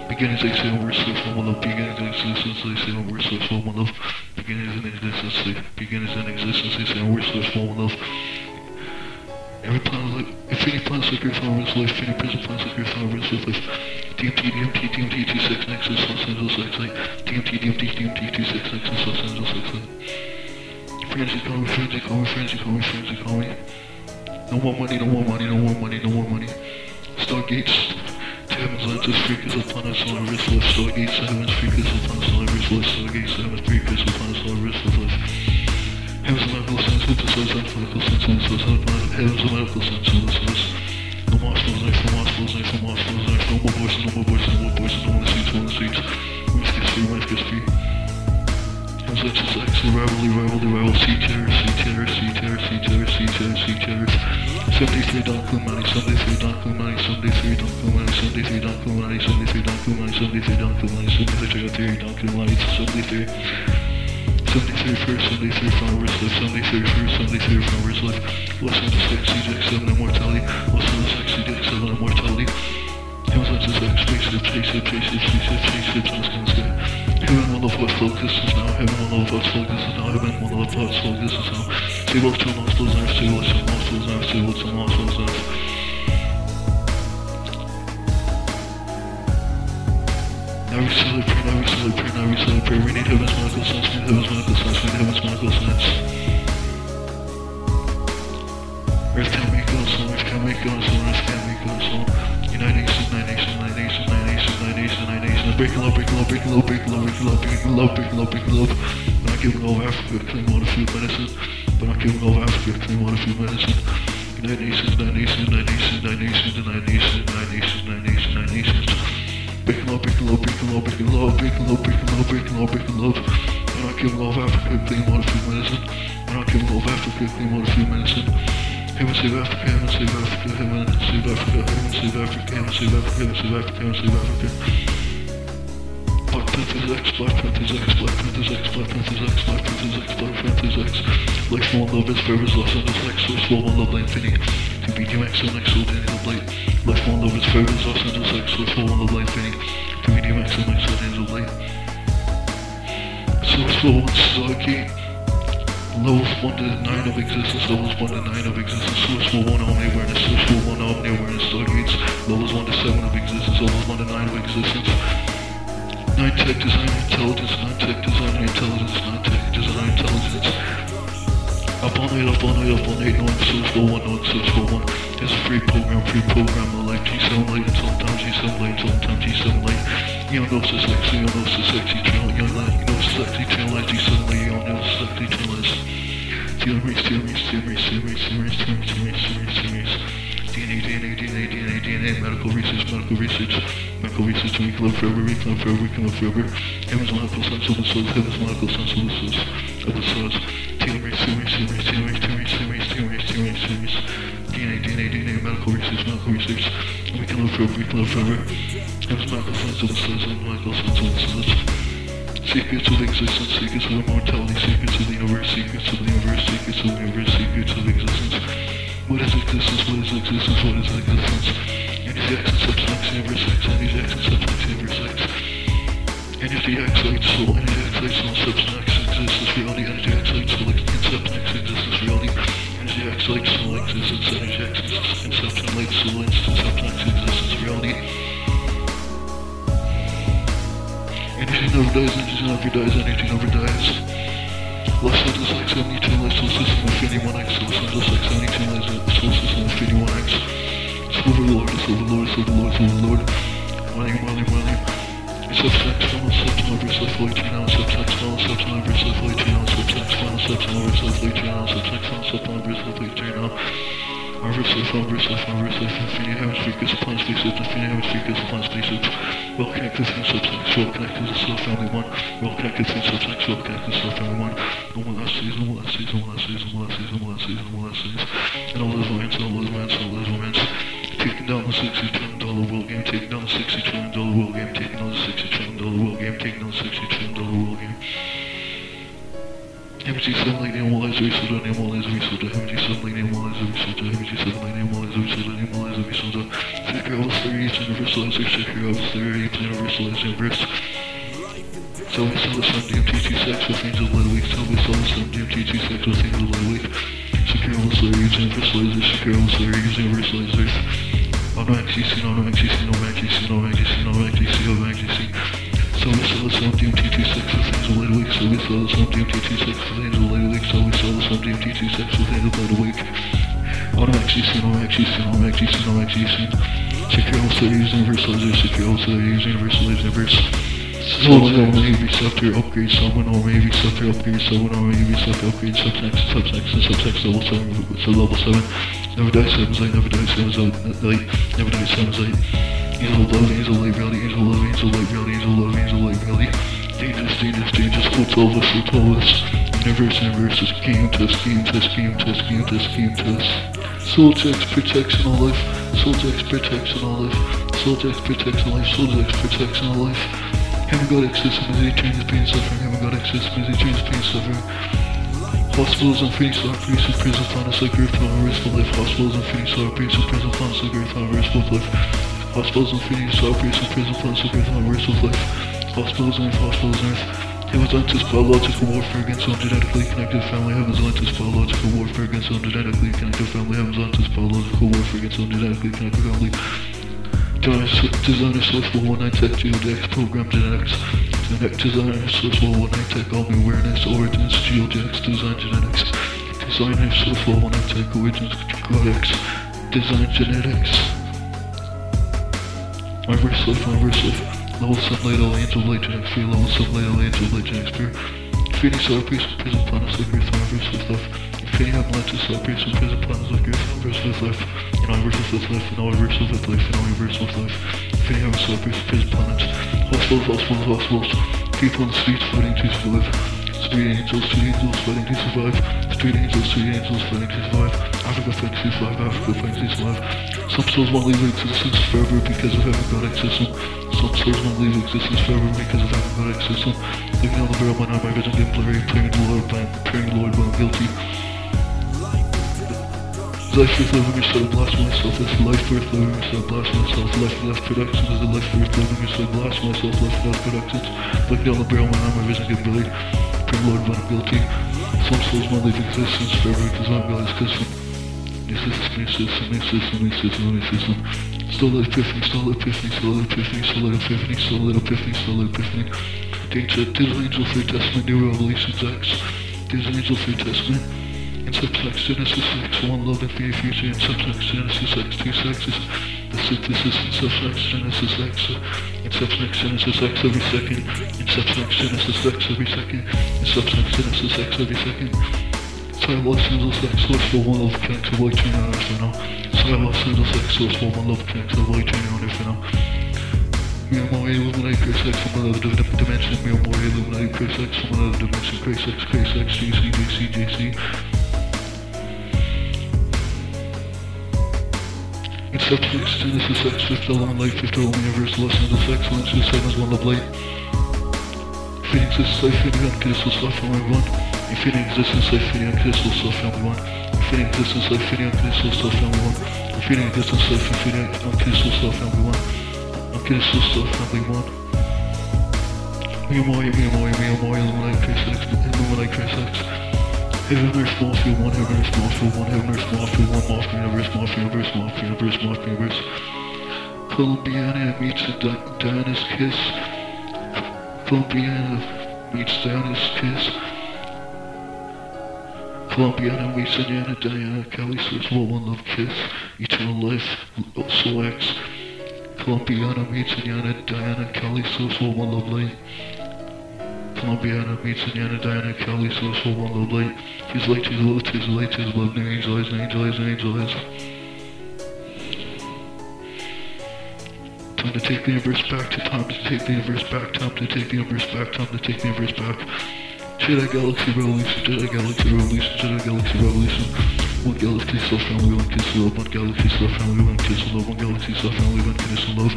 S1: Beginnings, exhale, rest life, one love, beginnings, exhale, rest life, one love beginnings and existences, beginnings and existences, and restless formless. Every plan planet life, infinity planet secures all restless life, infinity prison planet secures all restless life. DMT, DMT, DMT, 26 Nexus, Los Angeles, X-Light. DMT, DMT, DMT, 26 Nexus, Los Angeles, X-Light. Frenzy, call me, frenzy, call me, frenzy, call me, frenzy, call me. No more money, no more money, no more money, no more money. Stargates, heaven's lenses, freakers upon us on a wrist lift. Stargates to heaven's freakers upon us on a wrist lift. Stargates to heaven's freakers upon us on a wrist lift. Heaven's a medical sense, synthesize that medical sense, synthesize that heaven's a medical sense, synthesize. No more hospitals, knife, no more knife, no more knife, no more voices, no more voices, no more voices, no more seats, no more seats. Risk is free, risk is free such and such, the rivalry, rivalry, rival, sea terror, sea terror, sea terror, sea terror, sea terror, sea terror. Sunday three Don Kumani, Sunday three Don Kumani, 73, Don Kumani, Sunday Don Kumani, Sunday Don Kumani, Sunday Don Kumani, Sunday Don Kumani, 73, three. Sunday three first, Sunday three 73, hours left, Sunday three first, 73, three left. Los Angeles sexy seven immortality, Los Angeles sexy seven immortality. Los Angeles sexy spaceship, spaceship, spaceship, spaceship, spaceship, spaceship, spaceship, spaceship, spaceship, spaceship, spaceship, Heaven one of what focus is now, heaven one of what focus is now, heaven one of what focus is now. Table to lost those knives, table to lost those knives, table to lost those knives. Now we celebrate, now we celebrate, now we celebrate. We need heaven's medical sense, we need heaven's medical sense, we need heaven's medical sense. Earth can't make us Earth can't make us Earth can't Breaking love, breaking love, breaking love, breaking love, breaking love, breaking love, breaking love, breaking love. We're not giving of Africa clean water, food, medicine. We're not giving of Africa clean water, food, medicine. United Nations, United Nations, United Nations, United Nations, United Nations, United Nations, United Nations, United Nations. Breaking love, breaking love, breaking love, breaking love, breaking love, breaking love, breaking love, breaking love. We're not giving of Africa clean water, food, medicine. We're not giving of Africa clean water, food, medicine. Heaven save Africa, heaven save Africa, heaven save Africa, heaven save Africa, heaven save Africa, heaven save Africa, heaven save Africa his ex, boyfriend his ex, boyfriend his ex, boyfriend his ex, boyfriend his ex, boyfriend his ex. Like small love is forever's love, on his ex, so slow on love infinity. To be new ex and ex, so Daniel Blake. Like small love is forever's love, on his ex, so slow on love infinity. To be new ex and ex, so Daniel Blake. So slow on Sasaki. Levels 1 to 9 of existence, levels 1 to 9 of existence, sourceful 1 omni-awareness, sourceful 1 omni-awareness, stargates, levels 1 to 7 of existence, levels 1 to 9 of existence. 9 tech design intelligence, 9 tech design intelligence, 9 tech design intelligence. Up all night, up all night, up all night, knowing source for 1, knowing source for 1. It's a free program, free program, I like G7 light, until time G7 light, until time G7 light. You know, so sexy, you know, so sexy, channel, you know, you know, sexy, channel, like G7 light, you know, sexy, channel, Telomeres, telomeres, telomeres, telomeres, telomeres, telomeres, telomeres, telomeres, telomeres. DNA, DNA, DNA, DNA, medical research, medical research, medical research, we can live forever, we can live forever, we can live forever. Heaven's medical sense of the source, heaven's medical sense of the source, of the source. Telomeres, telomeres, telomeres, telomeres, telomeres, telomeres, telomeres, telomeres, telomeres. DNA, DNA, DNA, medical research, medical research. We can live forever, we can live forever. Heaven's medical sense of the source, heaven's medical sense of the source. Secrets of existence, secrets of immortality, secrets of the universe, secrets of the universe, secrets of the universe, secrets of existence. What is existence? What is existence? What is existence? And if the X and substance, every sex, if the X and substance, every And if the X, light, And if the X, light, soul, substance, existence, And if the X, ain't so, and if the X substance, existence, reality, if the X, light, soul, And if the X, and if the X soul, instance, substance, existence, reality. Anything never dies, anything never dies, anything never dies. Less than is like 70 Sources from 21x, sources just like Sonic Channel, sources from 21x. Overlord, Overlord, Overlord, Overlord. Running, running, running. Subsex, final, subscriber, subfloid channel, subsex, final, subscriber, subfloid channel, subsex, final, subscriber, subfloid channel, subsex, final, subscriber, subfloid channel. Harvest, harvest, harvest, harvest, infinity, harvest, freakus, upon spaces, infinity, harvest, freakus, upon spaces. Well connected to subsex, well connected to self family one, well connected to subsex, well connected to self family one, all that season, all that season, all that season, all that season, all that season, all that season, and all those romance, all those romance, all those romance. Taking down the sixty trillion dollar world game, taking down the sixty trillion dollar world game, taking down the sixty trillion dollar world game, taking down the sixty trillion dollar world game. MG suddenly normalized, we sort of normalized, we sort of MG suddenly normalized, we sort of MG suddenly normalized, we sort of normalized, we sort of Universal Series, Universalizing Superhero Theory, Universalizing Verse. Tell me Solace on DMT26 with Angel Ludwig. Tell me Solace on DMT26 with Angel Ludwig. Superhero Series, Universalizer, Superhero Series, Universalizer. On MaxGC, on MaxGC, on MaxGC, on MaxGC, on MaxGC, on MaxGC. Tell me Solace on DMT26 with Angel Ludwig. Tell me Solace on DMT26 with Angel Ludwig. Tell me Solace on DMT26 with Angel Ludwig. On MaxGC, on MaxGC, on MaxGC, on MaxGC no XCC no XCC Secure all theories universalizer secure all theories universalize universe Someone on maybe sector upgrade, someone on maybe sector upgrade, someone on maybe sector upgrade, subtext, subtext, and subtext level 7, so level 7. Never die 7 light, never die 7 light, never die 7 light. Angel love, angel light, reality, angel love, angel light, reality, angel love, angel light, reality. Dangerous, dangerous, dangerous, full 12 us, full 12 us. Universe, universe, is game test, game test, game test, game test, game test. Soljax protection all life. Soljax protection all life. Soljax protection life. Soljax protection all life. Haven't got access to misery, changes, pain, suffering. Haven't got access to misery, changes, pain, suffering. Hospitals and Phoenix are priests and prison planets like Earth on risk of life. Hospitals and Phoenix are priests and prison planets like Earth on risk of life. Hospitals and Phoenix are priests and prison planets like Earth on risk of life. Hospitals and Earth, hospitals and Earth. Heaven's Atlantis biological warfare against all genetically connected family. Heaven's Atlantis biological warfare against all genetically connected family. Heaven's Atlantis biological warfare against all genetically connected family. Designer Source 119 Tech Geodex Program Genetics. Designer Source 119 Tech Omni Awareness Origins Geodex Design Genetics. Designer Source 119 Tech Origins Codex Design Genetics. Reverse Life, Reverse. Level Sunlight, all angel light genetics fear. Level Sunlight, all angel light genetics fear. Infinity Solar Priest, Prison Planets like Earth, Reverse with Life. Infinity Atlantis, Solar Priest, Prison Planets like Earth, Reverse with Life. And all reverse with life, and all reverse with life, and all reverse with life. Infinity Heaven, Solar Priest, Prison Planets. Hospitals, hospitals, hospitals. People in the streets fighting to survive. Street angels, street angels fighting to survive. Street angels, street angels fighting to survive. Africa fighting to survive, Africa fighting to survive. Some souls won't leave existence forever because of God access. Some souls won't leave existence forever because of God access them. Looking on the barrel, my night, my vision getting blurry, praying the Lord, but praying Lord, but I'm guilty. Life worth living yourself, blast myself, it's life worth living yourself, blast myself, life without productions is a life worth living yourself, blast myself, life without productions. Looking down the barrel, my night, my vision getting blurry, praying the Lord, but I'm guilty. Some souls won't leave existence forever because I'm God, because new system, new system, new system, new system, new system. Solar epiphany, solar epiphany, solar epiphany, solar epiphany, solar epiphany, solar epiphany. Danger, digital angel free testament, new revelations X. Digital angel free testament. In subtext Genesis X, one love infinity future. In subtext Genesis X, two sexes. The synthesis in subtext Genesis X. In subtext Genesis X every second. In subtext Genesis X every second. In subtext Genesis X every second. Sorry, Los Angeles X source for one love connect to white chain on for now. Sorry, Los Angeles X source for one love connect to white chain on for now. And my Illuminati Chris X from another dim- dimension. Me and my Illuminati Chris X from another dimension. Chris X, Chris X, JC, JC, JC. In subtext Genesis X, fifth element light, fifth element universe, Los Angeles excellence, two seconds, one love light. Phoenix is life, Phoenix unconditional self, family one. Infinite existence, life, Phoenix unconditional self, family one. Infinite existence, life, Phoenix unconditional self, family one. Infinite existence, life, Infinite unconditional self, family one. Unconditional self, family one. Me and my, me and my, me and my, Illuminati Illuminati Chris X. Heaven, Earth, Mafia, one, Heaven, Earth, Mafia, one, Heaven, Earth, Mafia, one, Mafia, Universe, Mafia, Universe, Mafia, Universe, Mafia, Universe. Columbiana meets Di- Diana's kiss. Columbiana meets Diana's kiss. Columbiana meets Diana, Diana, Kelly says, well, one love kiss, eternal life, also X. Columbiana meets Diana, Diana, Kelly says, well, one love light. Columbiana meets Diana, Diana, Kelly says, well, one love light. His light, his love, his light, his love, new angel eyes, angel eyes, angel eyes. Time to take the universe back, to time to take the universe back, time to take the universe back, time to take the universe back. Jedi Galaxy Revolution, Jedi Galaxy Revolution, Jedi Galaxy Revolution. One galaxy self family, one kiss love, one galaxy self family, one kiss love, one galaxy self family, one kiss love.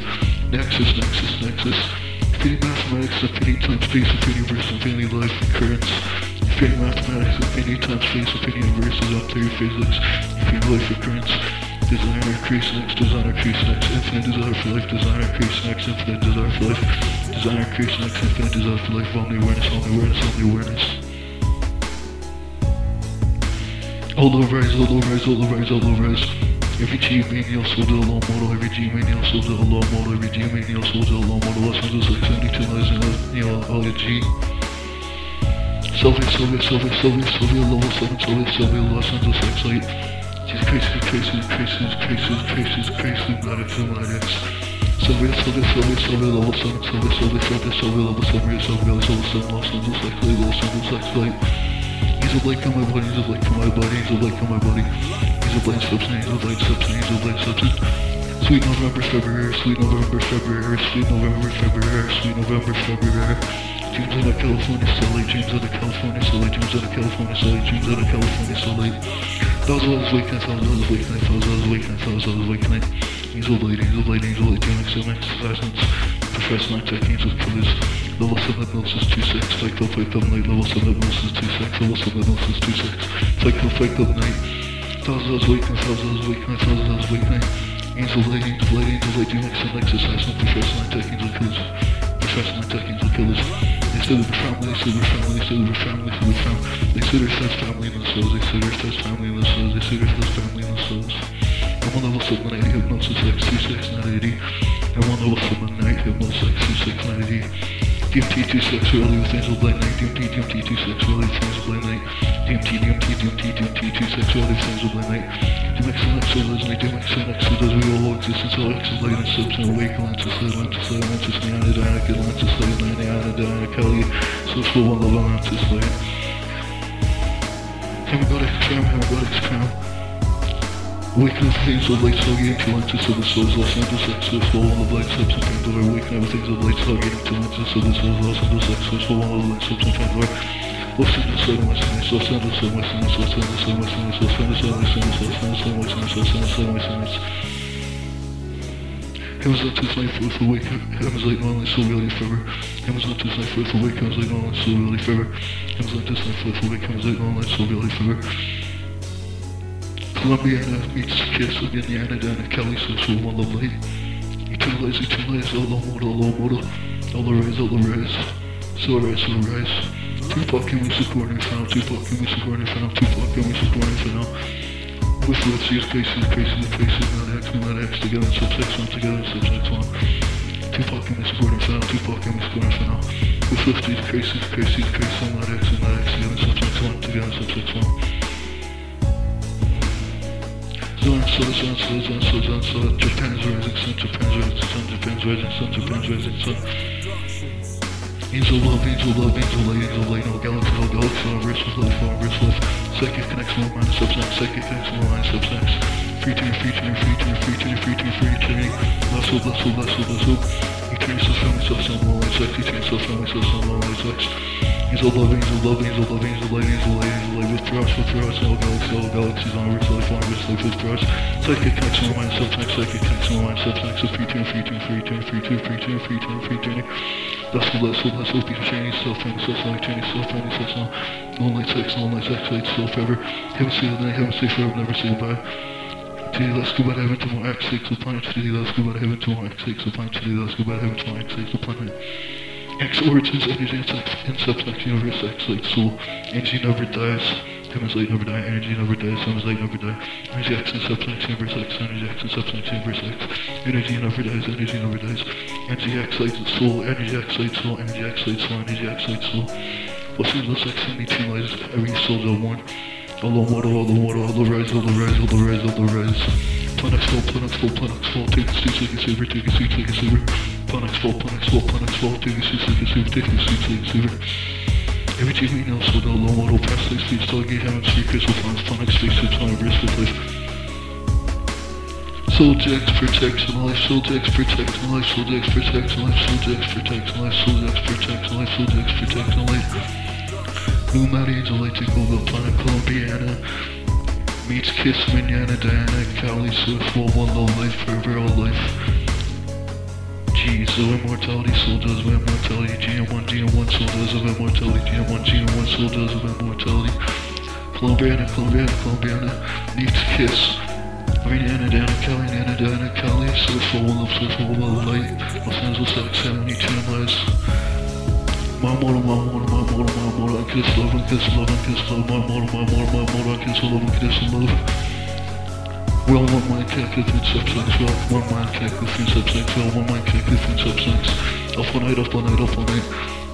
S1: Nexus, Nexus, Nexus. Infinity mathematics, infinity time space, infinity universe, infinity life, occurrence. Infinity mathematics, infinity time space, infinity universe is up theory physics, infinity life occurrence. Designer increase next, designer increase next, infinite desire for life, designer increase next, infinite desire for life, designer increase next, infinite desire for life, omni awareness, omni awareness, omni awareness. All over rise, all over rise, all over rise, all over rise. Every G mania sold to a low model, every G mania sold to a low model, every G mania sold to a low model, Los Angeles like 72 lives in you know, all your G. Sylvia, Sylvia, Sylvia, Sylvia, Sylvia, level 7, Sylvia, Sylvia, Los Angeles X light. She's crazy, crazy, crazy, crazy, crazy, crazy, Lunatics, Lunatics. Sylvia, Sylvia, Sylvia, Sylvia, level 7, Sylvia, Sylvia, Sylvia, Sylvia, level 7, Sylvia, level 7, Los Angeles X light, Los Angeles X light. He's a blink on my body, he's a blink on my body, he's a blink on my body. A blind substance, a blind substance, he's a substance. Sweet November, February, sweet November, February, sweet November, February, sweet November, February. dreams of California, so late, dreams of California, so late, dreams of California, so late, dreams of California, so late. Those was weekend, those was weekend, those was weekend, those was weekend. Angel blade, angel blade, angel blade, DMX, DMX, assassinants, professional tech, angel killers. Level 7 hypnosis 2 6, psycho, up night, level 7 hypnosis 2 6, level 7 hypnosis 2 6, psycho, faked up night. Those was weekend, those was weekend, those was weekend. Angel blade, angel blade, angel blade, DMX, DMX, assassinant, professional tech, angel killers. Professional tech, angel killers. They say they're family, they say they're family, they say they're family, they say they're family. They say there's family in the souls, they say there's family in the souls, they say there's family in the souls. I'm on level 780, hypnosis X, 26, 980. I'm on level 790, hypnosis X, 26, 980. DMT 26, early with Angel Blade Knight, DMT, DMT 26, early with Angel Blade Knight. DMT, DMT, DMT, DMT 26, early with Angel Blade Knight. DMX and X, so resonate, DMX and X, so does we all existence, all X is light and substance, awake, Atlantis, Atlantis, Atlantis, Neon, Atlantic, Atlantis, Light, Neon, Atlantic, Kelly, so it's for one love, Atlantis, Light. Hemagodic Crown, Hemagodic Crown. Awaken of things of light slugging into lenses of the souls, Los Angeles Exodus, for one of light subs and Pandora. Awaken of things of light slugging into lenses of the souls, Los Angeles Exodus, for one of light subs and Pandora. Los Angeles and West Indies, Los Angeles and West Indies, Los Angeles and West Indies, Los Angeles and West Indies, Los Angeles and West Indies, Los Angeles and West Indies. Heavens up to his life with awake, heavens like non so really forever. Heavens up to his life awake, heavens like non so really forever. Heavens up to his life awake, heavens like non so really forever. Columbiana meets Kiss of Indiana, Dana, Kelly, so one love light. Eternalize, eternalize, all the mortal, all the mortal. All the rise, all the rise. So rise, so rise. Tupac and Mr. Gordon found, Tupac and Mr. Gordon found, Tupac and Mr. Gordon found. With with these cases, cases, cases, not X, not X, together, subsex one, together, subsex one. Tupac and Mr. Gordon found, Tupac and Mr. Gordon found. With with these cases, cases, cases, not X, not X, together, subsex one, together, subsex one. Angel love, angel love, angel light, angel light, no galaxy, no galaxy, no wrist with life, no wrist with Psychic connects no mind, subsex, psychic connects no mind, subsex. Free tuning, free tuning, free tuning, free tuning, free tuning, free tuning. Less hope, less hope, less hope, less hope. Eternity, self family, self sound, no light, sex, eternity, self family, self sound, no light, sex. Angel love, angel love, angel love, angel light, angel light, angel light, with us, with us, all galaxies, all galaxies, on wrist life, on wrist life, with us. Psychic connects no mind, subsex, psychic connects no mind, subsex, so free tuning, free tuning, free tuning, free tuning, free tuning, free tuning, free tuning. Less hope, less hope, less hope, eternity, self family, self sound, eternity, self family, self sound. No light, sex, no light, sex, light, still forever. Heaven say the night, heaven say forever, never say goodbye. Today let's go back heaven to more X six the planet. Today let's go back heaven to more X six the planet. Today let's go back heaven to more X six the planet. X origins, energy, and subsex, universe, X light, soul. Energy never dies. Heaven's light never die. Energy never dies. Heaven's light never die. Energy X and subsex, universe, X. Energy X and subsex, universe, X. Energy never dies. Energy never dies. Energy X light, soul. Energy X light, soul. Energy X light, soul. Energy X light, soul. Los Angeles X and lights. Every soul that one. All the water, all the water, all the rise, all the rise, all the rise, all the rise. Planex fall, planex fall, planex fall, take a seat, take a saver, take a seat, take a saver. Planex fall, planex fall, planex fall, take a seat, take a saver, take a seat, take a saver. Everything we know, so the low model, past six feet, stargate, heaven, three crystal planex, space, six, five, wrist with life. Soul Jax protects and life, Soul Jax protects and life, Soul Jax protects and life, Soul Jax protects and life, Soul Jax protects and life, Soul Jax protects and life. Illuminati Angel Light take over planet Columbiana. Meets Kiss Manana Diana Cali Swift World One Low Life Forever All Life. G so immortality soul does of immortality GM1 GM1 soul does of immortality GM1 GM1 soul does of immortality. Columbiana Columbiana Columbiana meets Kiss. Rihanna Dana Cali Nana Diana Cali Swift World One Love Swift World One Light Los Angeles X 72 lives. Mamora, mamora, mamora, mamora, kiss love and kiss love and kiss love, mamora, mamora, mamora, kiss love and kiss love. Well, one mind kick within subsex, well, one mind kick within subsex, well, one mind kick within subsex. Up all night, all night, all night.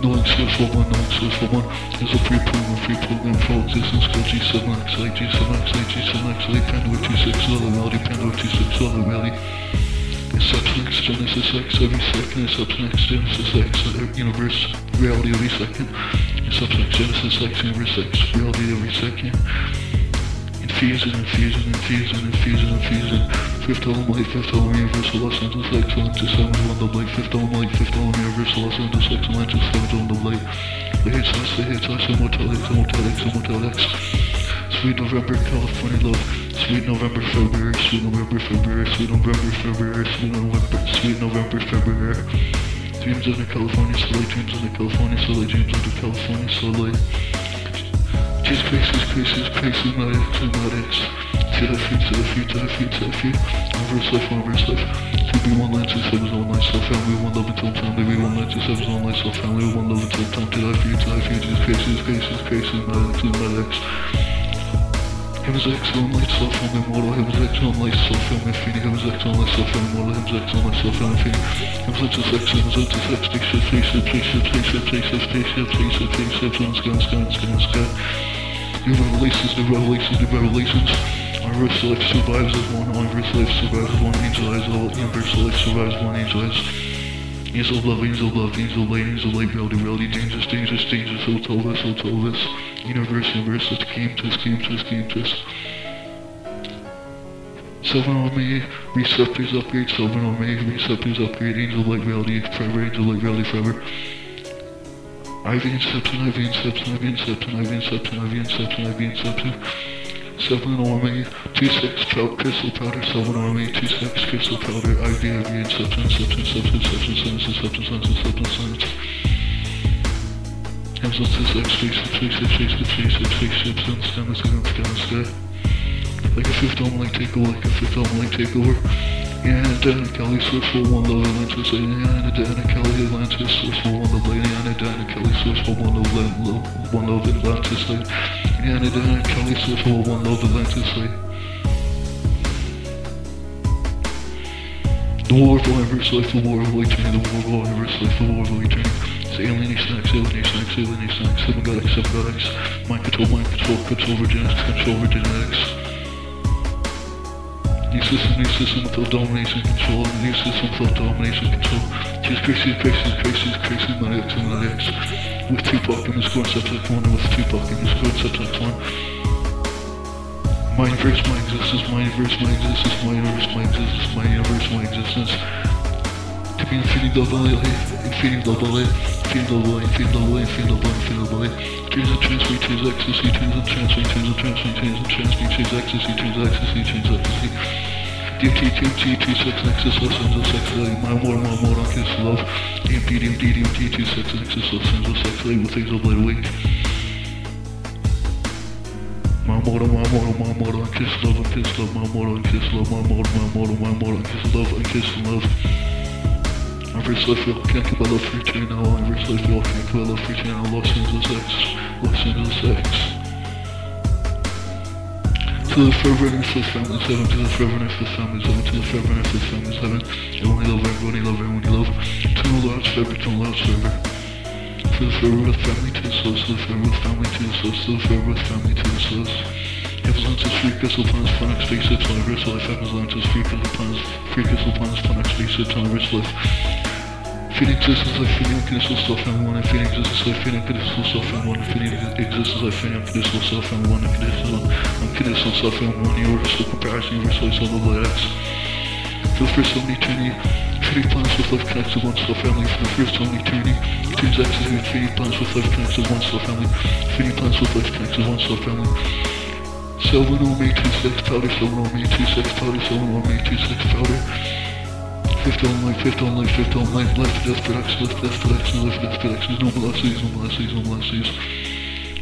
S1: Knowing Swift for one, knowing Swift for one is a free program, free program for existence called G7X8, G7X8, G7X8, Pandora 26, Lily Melody, Pandora 26, Lily Melody. Substance Genesis X every second, Substance Genesis X uh, universe reality every second, Substance Genesis X universe X reality every second. Infusing, infusing, infusing, infusing, infusing. Fifth element light, fifth element universal essence, excellent to seven one the light, fifth element light, fifth element universal essence, excellent to seven one the light. The hits us, the hits us, immortal X, immortal X, immortal X. Sweet November, California love. Sweet November, February, sweet November, February, sweet November, February, sweet November, sweet November, February. Dreams under California, slowly, dreams under California, slowly, dreams under California, slowly. Just crisis, crisis, crisis, medics, medics. To the feet, to the feet, to the feet, to the feet. Reverse life, reverse life. To be one line, two sevens, one line, self family, one love until time. To be one line, two sevens, one line, self family, one love until time. To the feet, to the feet, just crisis, crisis, crisis, medics, medics. Hymns X on light self on immortal Hymns X on light self on infinity Hymns X on light self on immortal Hymns X on light self on infinity Hymns X is X Hymns X is X Take shift, take shift, take shift, take shift, take shift, take shift, take shift, take shift On sky, on sky, on sky, on sky New revelations, new revelations, new revelations Universal life survives as one, universal life survives as one, angel eyes, all universal life survives one, angel eyes Angel of love, angel of love, angel of light, angel of light, reality, reality, dangerous, dangerous, dangerous, so tell this, so tell this. Universe, universe, let's game test, game test, game test. Seven on me, reset please upgrade, seven on me, reset please upgrade, angel of light, reality, forever, angel of light, reality, forever. I've inception, IV inception, IV inception, IV inception, IV inception, IV inception. IV inception. 7 army, 2-6 choke, crystal powder, 7 army, 2-6 crystal powder, IV, IV, and substance, substance, substance, substance, substance, substance, substance, substance, substance. substance, substance, substance, substance, substance, substance, substance, 3-6, 3-6, 3-6, substance, Hamzon, Afghanistan. Like a fifth arm, like takeover, like a fifth arm, like takeover. Yeah, Dana Kelly, source for one love Atlantis. Yeah, Dana Kelly, Atlantis, source for one love. Yeah, Dana Kelly, source for one love, one love Atlantis. Yeah, Dana Kelly, source for one love Atlantis. The war of life, the war of eternity, the war of life, the war of eternity. It's alienation X, alienation X, alienation X, seven god X, seven god X. Mind control, mind control, control over genetics, control over genetics. New system, new system, feel domination, control. New system, feel domination, control. Just crazy, crazy, crazy, crazy, my ex and my ex. With Tupac in his corn, steps one. With Tupac in his corn, steps one. My universe, my existence, my universe, my existence, my universe, my existence, my universe, my existence. To be infinity, love, I infinito bullet, the bullet, infinito bullet, infinito bullet, the bullet. Dreams of transfer, dreams of ecstasy, dreams of transfer, dreams of transfer, dreams of transfer, dreams of ecstasy, dreams of ecstasy, dreams of ecstasy. DMT, DMT, T6, Nexus, Los Angeles, Sex, Lady, My War, My War, I Kiss, Love. DMT, DMT, DMT, T6, Nexus, Los Angeles, Sex, Lady, with Things of Blade Awake. My motto, my motto, my motto, I kiss love, I kiss love, my motto, I kiss love, my motto, my motto, my motto, I kiss love, I kiss love. First life, I can't keep my love now. My first life, I can't keep my love you now. Los Angeles X, Los Angeles X. To the forever and earthless family seven, to the forever and earthless family seven, to the forever and earthless family seven. Everyone you love, everyone you love, everyone you love. To the Lord's forever, to the Lord's forever. To the forever with family, to the source, to the forever with family, to the source, to the forever with family, to the source. Heaven's Atlantis, free crystal planets, planet spaceships, universal life. Heaven's Atlantis, free crystal planets, free crystal planets, planet spaceships, universal life feeling existence, I feel like this will self and one, I feel existence, I feel like this will self and one, I feel existence, I feel like this will self and one, I feel this is one, I'm feeling this will self and one, universal comparison, universal is all the letters. Feel for so many eternity, infinity plans with life connects with one's self family, for the first time in eternity, turns access to infinity plans with life connects with one's self family, infinity plans with life connects with one's self family. 7 on me, 2 sex powder, 7 on me, 2 sex powder, 7 on me, 2 sex powder. Fifth on life, fifth on life, fifth on life, life to death production, life to death production, life to death production, no molesties, no molesties, no molesties.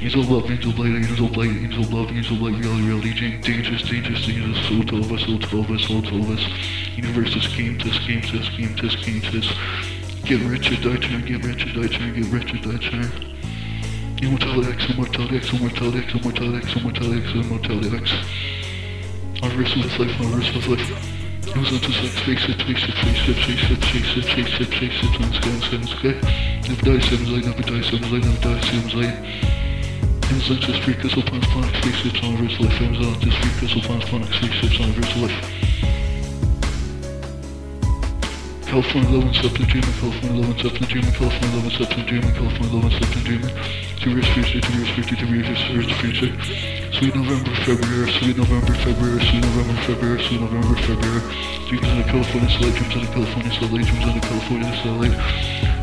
S1: Angel love, angel light, angel light, angel love, angel light, reality, reality, dangerous, dangerous, dangerous, soul to us, soul to us, soul to us. Universe is game test, game test, game test, game test. Get rich or die trying, get rich or die trying, get rich or die trying. Immortality X, immortality X, immortality X, immortality X, immortality X, immortality X. Our verse with life, our verse with life. Inside this free crystal plant planet, three sips on reverse life. Inside this free crystal plant planet, three sips on reverse life life. Heaven's light, just free crystal planets, planet, spaceships, on verse life. California 11, Septuagint, California 11, Septuagint, California 11, Septuagint, California 11, Septuagint. Two years future, two years future, two years years future. Sweet November, February, sweet November, February, sweet November, February, sweet November, February. Dreams on the California slide, dreams on the California slide, dreams on the California slide.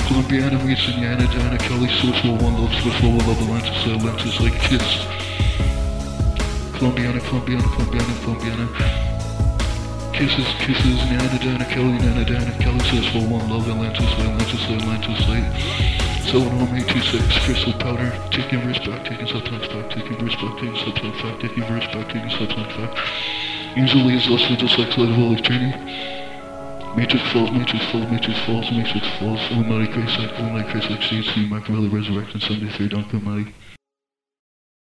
S1: Colombiana meets Indiana, Diana Kelly, Swiss will one love, Swiss will love, Atlantis, Atlantis, like kiss. Colombiana, Colombiana, Colombiana, Colombiana. Kisses, kisses, Nana, Dana, Kelly, Nana, Dana, Kelly says for one love, Atlantis, Atlantis, Atlantis. Seven on me, two six, crystal powder, taking verse back, taking substance back, taking verse back, taking substance back, taking verse back, taking substance back. Usually it's less than just like light of training. Matrix falls, Matrix falls, Matrix falls, Matrix falls, Illuminati Grace Act, Illuminati Grace Act, CHC, Machiavelli Resurrection, 73, Don Illuminati.